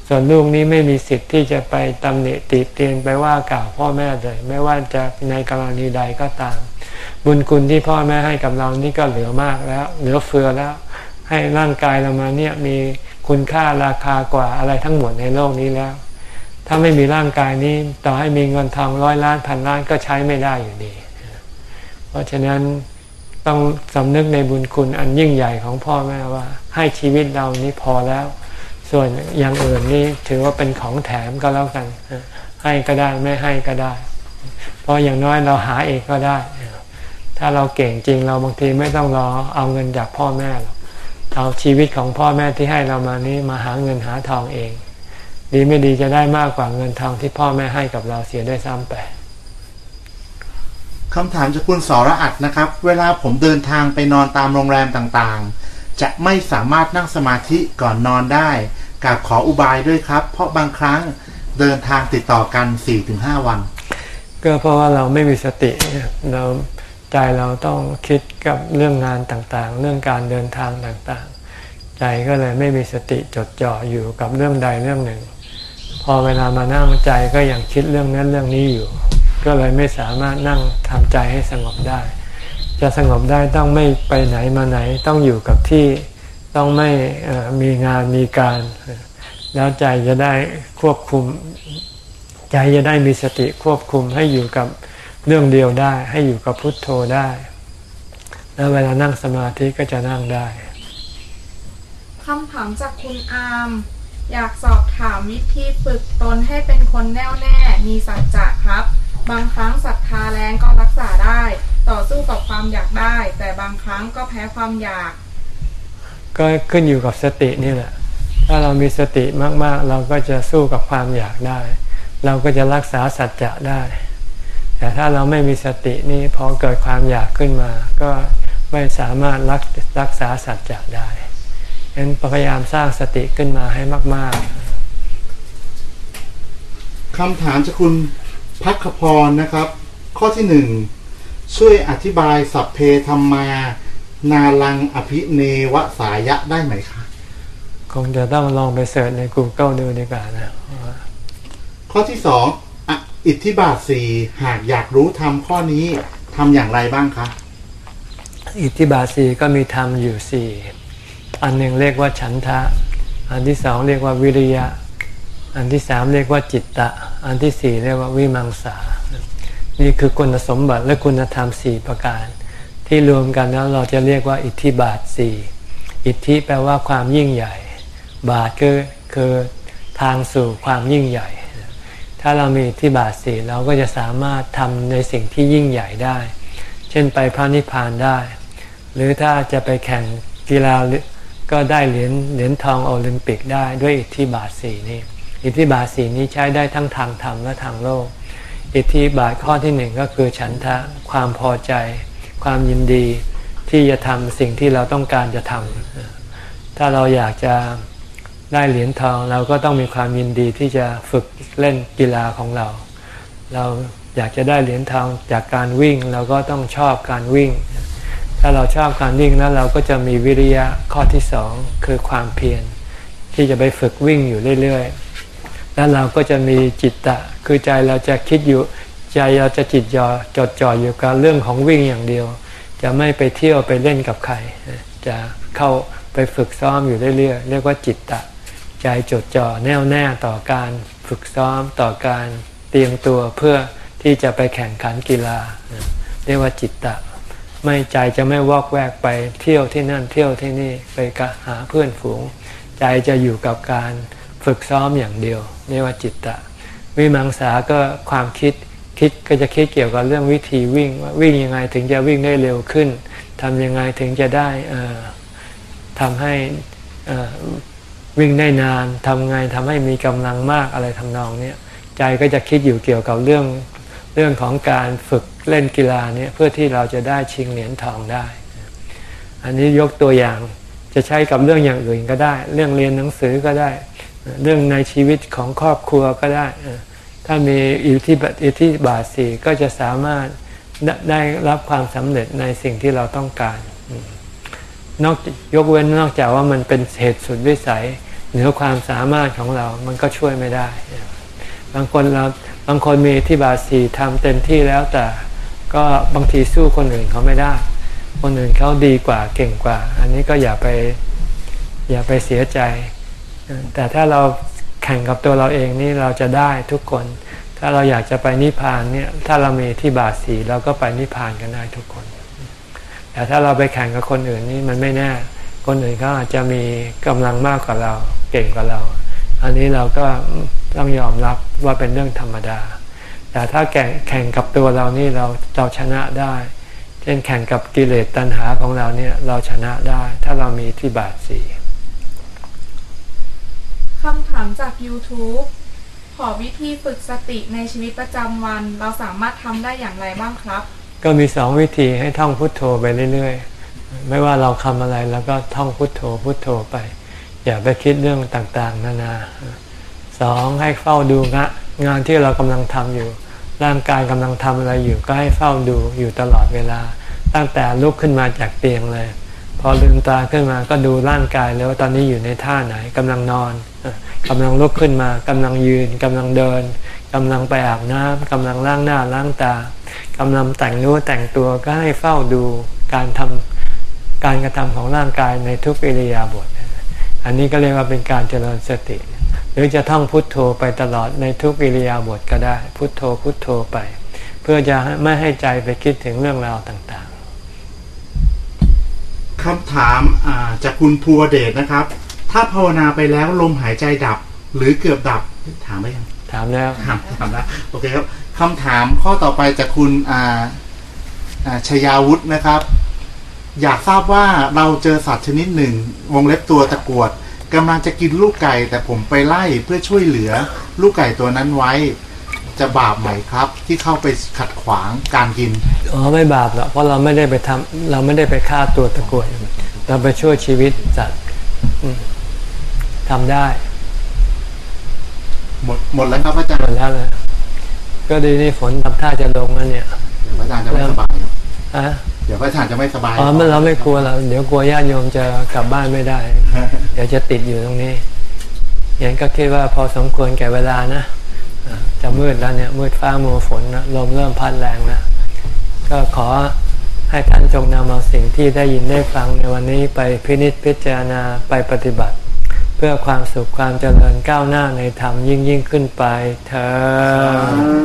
Speaker 1: ส่วนลูกนี้ไม่มีสิทธิ์ที่จะไปตำหนิติเตียนไปว่ากล่าวพ่อแม่เลย ไม่ว่าจะในกรณีใดก็ตาม บุญคุณที่พ่อแม่ให้กับเรานี่ก็เหลือมากแล้ว เหลือเฟือแล้ว ให้ร่างกายเรามาเนี่ยมีคุณค่าราคากว่าอะไรทั้งหมดในโลกนี้แล้ว ถ้าไม่มีร่างกายนี้ต่อให้มีเงินทองร้อยล้านพันล้านก็ใช้ไม่ได้อยู่ดี เพราะฉะนั้นต้องสำนึกในบุญคุณอันยิ่งใหญ่ของพ่อแม่ว่า ให้ชีวิตเรานี้พอแล้ว ส่วนอย่างอื่นนี่ถือว่าเป็นของแถมก็แล้วกัน ให้ก็ได้ไม่ให้ก็ได้ เพราะอย่างน้อยเราหาเองก็ได้ ถ้าเราเก่งจริงเราบางทีไม่ต้องรอเอาเงินจากพ่อแม่หรอกเอาชีวิตของพ่อแม่ที่ให้เรามานี้มาหาเงินหาทองเอง ดีไม่ดีจะได้มากกว่าเงินทองที่พ่อแม่ให้กับเราเสียได้ซ้ำไป
Speaker 9: คำถามจากคุณสรอัดนะครับ เวลาผมเดินทางไปนอนตามโรงแรมต่างๆ จะไม่สามารถนั่งสมาธิก่อนนอนได้กับขออุบายด้วยครับ เพราะบางครั้งเดินทางติดต่อกัน 4-5 วัน
Speaker 1: ก็เพราะว่าเราไม่มีสติเราใจเราต้องคิดกับเรื่องงานต่างๆ เรื่องการเดินทางต่างๆ ใจก็เลยไม่มีสติจดจ่ออยู่กับเรื่องใดเรื่องหนึ่งพ อเวลามานั่งใจก็ยังคิดเรื่องนั้นเรื่องนี้อยู่ ก็เลยไม่สามารถนั่งทำใจให้สงบได้ จะสงบได้ต้องไม่ไปไหนมาไหนต้องอยู่กับที่ต้องไม่มีงานมีการ แล้วใจจะได้ควบคุม ใจจะได้มีสติควบคุมให้อยู่กับเรื่องเดียวได้ ให้อยู่กับพุทโธได้ แล้วเวลานั่งสมาธิก็จะนั่งได้
Speaker 8: คำถามจากคุณอาร์ม อยากสอบถามวิธีฝึกตนให้เป็นคนแน่วแน่ มีสัจจะครับ บางครั้งศรัทธาแรงก็รักษาได้ ต่อสู้กับความอยากได้ แต่บางครั้งก็แพ้ความอยาก
Speaker 1: ก็ขึ้นอยู่กับสตินี่แหละ ถ้าเรามีสติมากๆ เราก็จะสู้กับความอยากได้ เราก็จะรักษาสัจจะได้ แต่ถ้าเราไม่มีสตินี่พอเกิดความอยากขึ้นมา ก็ไม่สามารถรักรักษาสัจจะได้ ฉะนั้นพยายามสร้างสติขึ้นมาให้มาก
Speaker 9: คำถามจากคุณพักขพรนะครับ ข้อที่หนึ่งช่วยอธิบายสัพเพธรรมา นาลังอภิเนวสายะได้ไหมคะ
Speaker 1: ๆคงจะต้องลองไปเสิร์ชใน Google ดูดีกว่านะ
Speaker 9: ข้อที่สองอะอิทธิบาทสี่หากอยากรู้ทำข้อนี้ทำอย่างไรบ้างคะ
Speaker 1: อิทธิบาทสีก็มีธรรมอยู่สี่ อันหนึ่งเรียกว่าฉันทะ อันที่สองเรียกว่าวิริยะ อันที่สามเรียกว่าจิตตะ อันที่สี่เรียกว่าวิมังสา นี่คือคุณสมบัติและคุณธรรมสี่ประการ ที่รวมกันแล้วเราจะเรียกว่าอิทธิบาทสี่อิทธิแปลว่าความยิ่งใหญ่ บาทคือคือทางสู่ความยิ่งใหญ่ ถ้าเรามีอิทธิบาทสี่เราก็จะสามารถทำในสิ่งที่ยิ่งใหญ่ได้ เช่นไปพระนิพพานได้ หรือถ้าจะไปแข่งกีฬา ก็ได้เหรียญเหรียญทองโอลิมปิกได้ด้วยอิทธิบาทสีนี้อิทธิบาทสีนี้ใช้ได้ทั้งทางธรรมและทางโลก อิทธิบาทข้อที่หนึ่งก็คือฉันทะความพอใจ ความยินดีที่จะทำสิ่งที่เราต้องการจะทำถ้าเราอยากจะได้เหรียญทองเราก็ต้องมีความยินดีที่จะฝึกเล่นกีฬาของเรา เราอยากจะได้เหรียญทองจากการวิ่ง เราก็ต้องชอบการวิ่ง ถ้าเราชอบการวิ่งแล้วเราก็จะมีวิริยะข้อที่สองคือความเพียรที่จะไปฝึกวิ่งอยู่เรื่อยๆ แล้วเราก็จะมีจิตตะ คือใจเราจะคิดอยู่ใจเราจะจิตจ่อจดจ่ออยู่กับเรื่องของวิ่งอย่างเดียว จะไม่ไปเที่ยวไปเล่นกับใคร จะเข้าไปฝึกซ้อมอยู่เรื่อยๆ เรียกว่าจิตตะ ใจจดจ่อแน่วแน่ต่อการฝึกซ้อมต่อการเตรียมตัวเพื่อที่จะไปแข่งขันกีฬา เรียกว่าจิตตะ ไม่ใจจะไม่วอกแวกไปเที่ยวที่นั่นเที่ยวที่นี่ไปกหาเพื่อนฝูง ใจจะอยู่กับการฝึกซ้อมอย่างเดียวเรียกว่าจิตตะ วิมังสาก็ความคิดคิดก็จะคิดเกี่ยวกับเรื่องวิธีวิ่งว่าวิ่งยังไงถึงจะวิ่งได้เร็วขึ้นทำยังไงถึงจะได้ทำให้วิ่งได้นานทำไงทำให้มีกำลังมากอะไรทำนองนี้ใจก็จะคิดอยู่เกี่ยวกับเรื่องเรื่องของการฝึก เล่นกีฬาเนี่ยเพื่อที่เราจะได้ชิงเหรียญทองได้ อันนี้ยกตัวอย่างจะใช้กับเรื่องอย่างอื่นก็ได้ เรื่องเรียนหนังสือก็ได้ เรื่องในชีวิตของครอบครัวก็ได้ ถ้ามีอิทธิบาทอิทธิบาทสี่ก็จะสามารถได้รับความสำเร็จในสิ่งที่เราต้องการ นอกยกเว้นนอกจากว่ามันเป็นเหตุสุดวิสัย เหนือความสามารถของเรา มันก็ช่วยไม่ได้ บางคนเราบางคนมีที่บาสี่ทำเต็มที่แล้วแต่ ก็บางทีสู้คนอื่นเขาไม่ได้ คนอื่นเขาดีกว่าเก่งกว่า อันนี้ก็อย่าไปอย่าไปเสียใจ แต่ถ้าเราแข่งกับตัวเราเองนี่เราจะได้ทุกคน ถ้าเราอยากจะไปนิพพานเนี่ยถ้าเรามีที่บาสีเราก็ไปนิพพานกันได้ทุกคน แต่ถ้าเราไปแข่งกับคนอื่นนี่มันไม่แน่ คนอื่นเขาอาจจะมีกำลังมากกว่าเราเก่งกว่าเรา อันนี้เราก็ต้องยอมรับว่าเป็นเรื่องธรรมดา แต่ถ้าแข่งแข่งกับตัวเรานี่เราเราชนะได้ เช่นแข่งกับกิเลสตัณหาของเราเนี่ยเราชนะได้ ถ้าเรามีที่บาทสี
Speaker 8: คำถามจาก YouTube ขอวิธีฝึกสติในชีวิตประจำวัน เราสามารถทำได้อย่างไรบ้างครับ
Speaker 1: ก็มีสองวิธีให้ท่องพุทโธไปเรื่อยๆ ไม่ว่าเราทำอะไรแล้วก็ท่องพุทโธพุทโธไป อย่าไปคิดเรื่องต่างๆ นานาสองให้เฝ้าดูงะงานที่เรากำลังทำอยู่ ร่างกายกำลังทำอะไรอยู่ก็ให้เฝ้าดูอยู่ตลอดเวลา ตั้งแต่ลุกขึ้นมาจากเตียงเลย พอลืมตาขึ้นมาก็ดูร่างกายแล้วว่าตอนนี้อยู่ในท่าไหนกำลังนอนกำลังลุกขึ้นมากำลังยืนกำลังเดินกำลังไปอาบน้ำกำลังล้างหน้าล้างตากำลังแต่งนู้แต่งตัวก็ให้เฝ้าดูการทำการกระทำของร่างกายในทุกอิริยาบถอันนี้ก็เรียกว่าเป็นการเจริญสติห รือจะท่องพุทโธไปตลอดในทุกอิริยาบถก็ได้ พุทโธพุทโธไป เพื่อจะไม่ให้ใจไปคิดถึงเรื่องราวต่าง
Speaker 9: ๆคำถามจากคุณภูวเดชนะครับ ถ้าภาวนาไปแล้วลมหายใจดับหรือเกือบดับถามไหมยัง
Speaker 1: ถามแล้ว
Speaker 9: ถามถามแล้วโอเคครับคำถามข้อต่อไปจากคุณชยาวุฒินะครับ อยากทราบว่าเราเจอสัตว์ชนิดหนึ่ง วงเล็บตัวตะกวด กำลังจะกินลูกไก่ แต่ผมไปไล่เพื่อช่วยเหลือลูกไก่ตัวนั้นไว้ จะบาปไหมครับ ที่เข้าไปขัดขวางการกิน
Speaker 1: อ๋อไม่บาปหรอกเพราะเราไม่ได้ไปทำเราไม่ได้ไปฆ่าตัวตะกวดเราไปช่วยชีวิตสัตว์ทำได้
Speaker 9: หมดหมดแล้วครับอาจารย์
Speaker 1: หมดแล้วเลยก็ดีนี่ฝนทำท่าจะลงแล้วเนี่ย
Speaker 9: เดี๋ยวพระอาจารย์จะไม่สบายอะ เดี๋ยวพระอาจารย์จะไม่สบาย
Speaker 1: อ๋อเราไม่กลัวเราเดี๋ยวกลัวญาติโยมจะกลับบ้านไม่ได้ เดี๋ยวจะติดอยู่ตรงนี้อย่างก็คิดว่าพอสมควรแก่เวลานะจะมืดแล้วเนี่ยมืดฟ้ามัวฝนนะลมเริ่มพัดแรงนะก็ขอให้ท่านจงนำเอาสิ่งที่ได้ยินได้ฟังในวันนี้ไปพินิจพิจารณาไปปฏิบัติ เพื่อความสุขความเจริญก้าวหน้าในธรรมยิ่งยิ่งขึ้นไปเธอ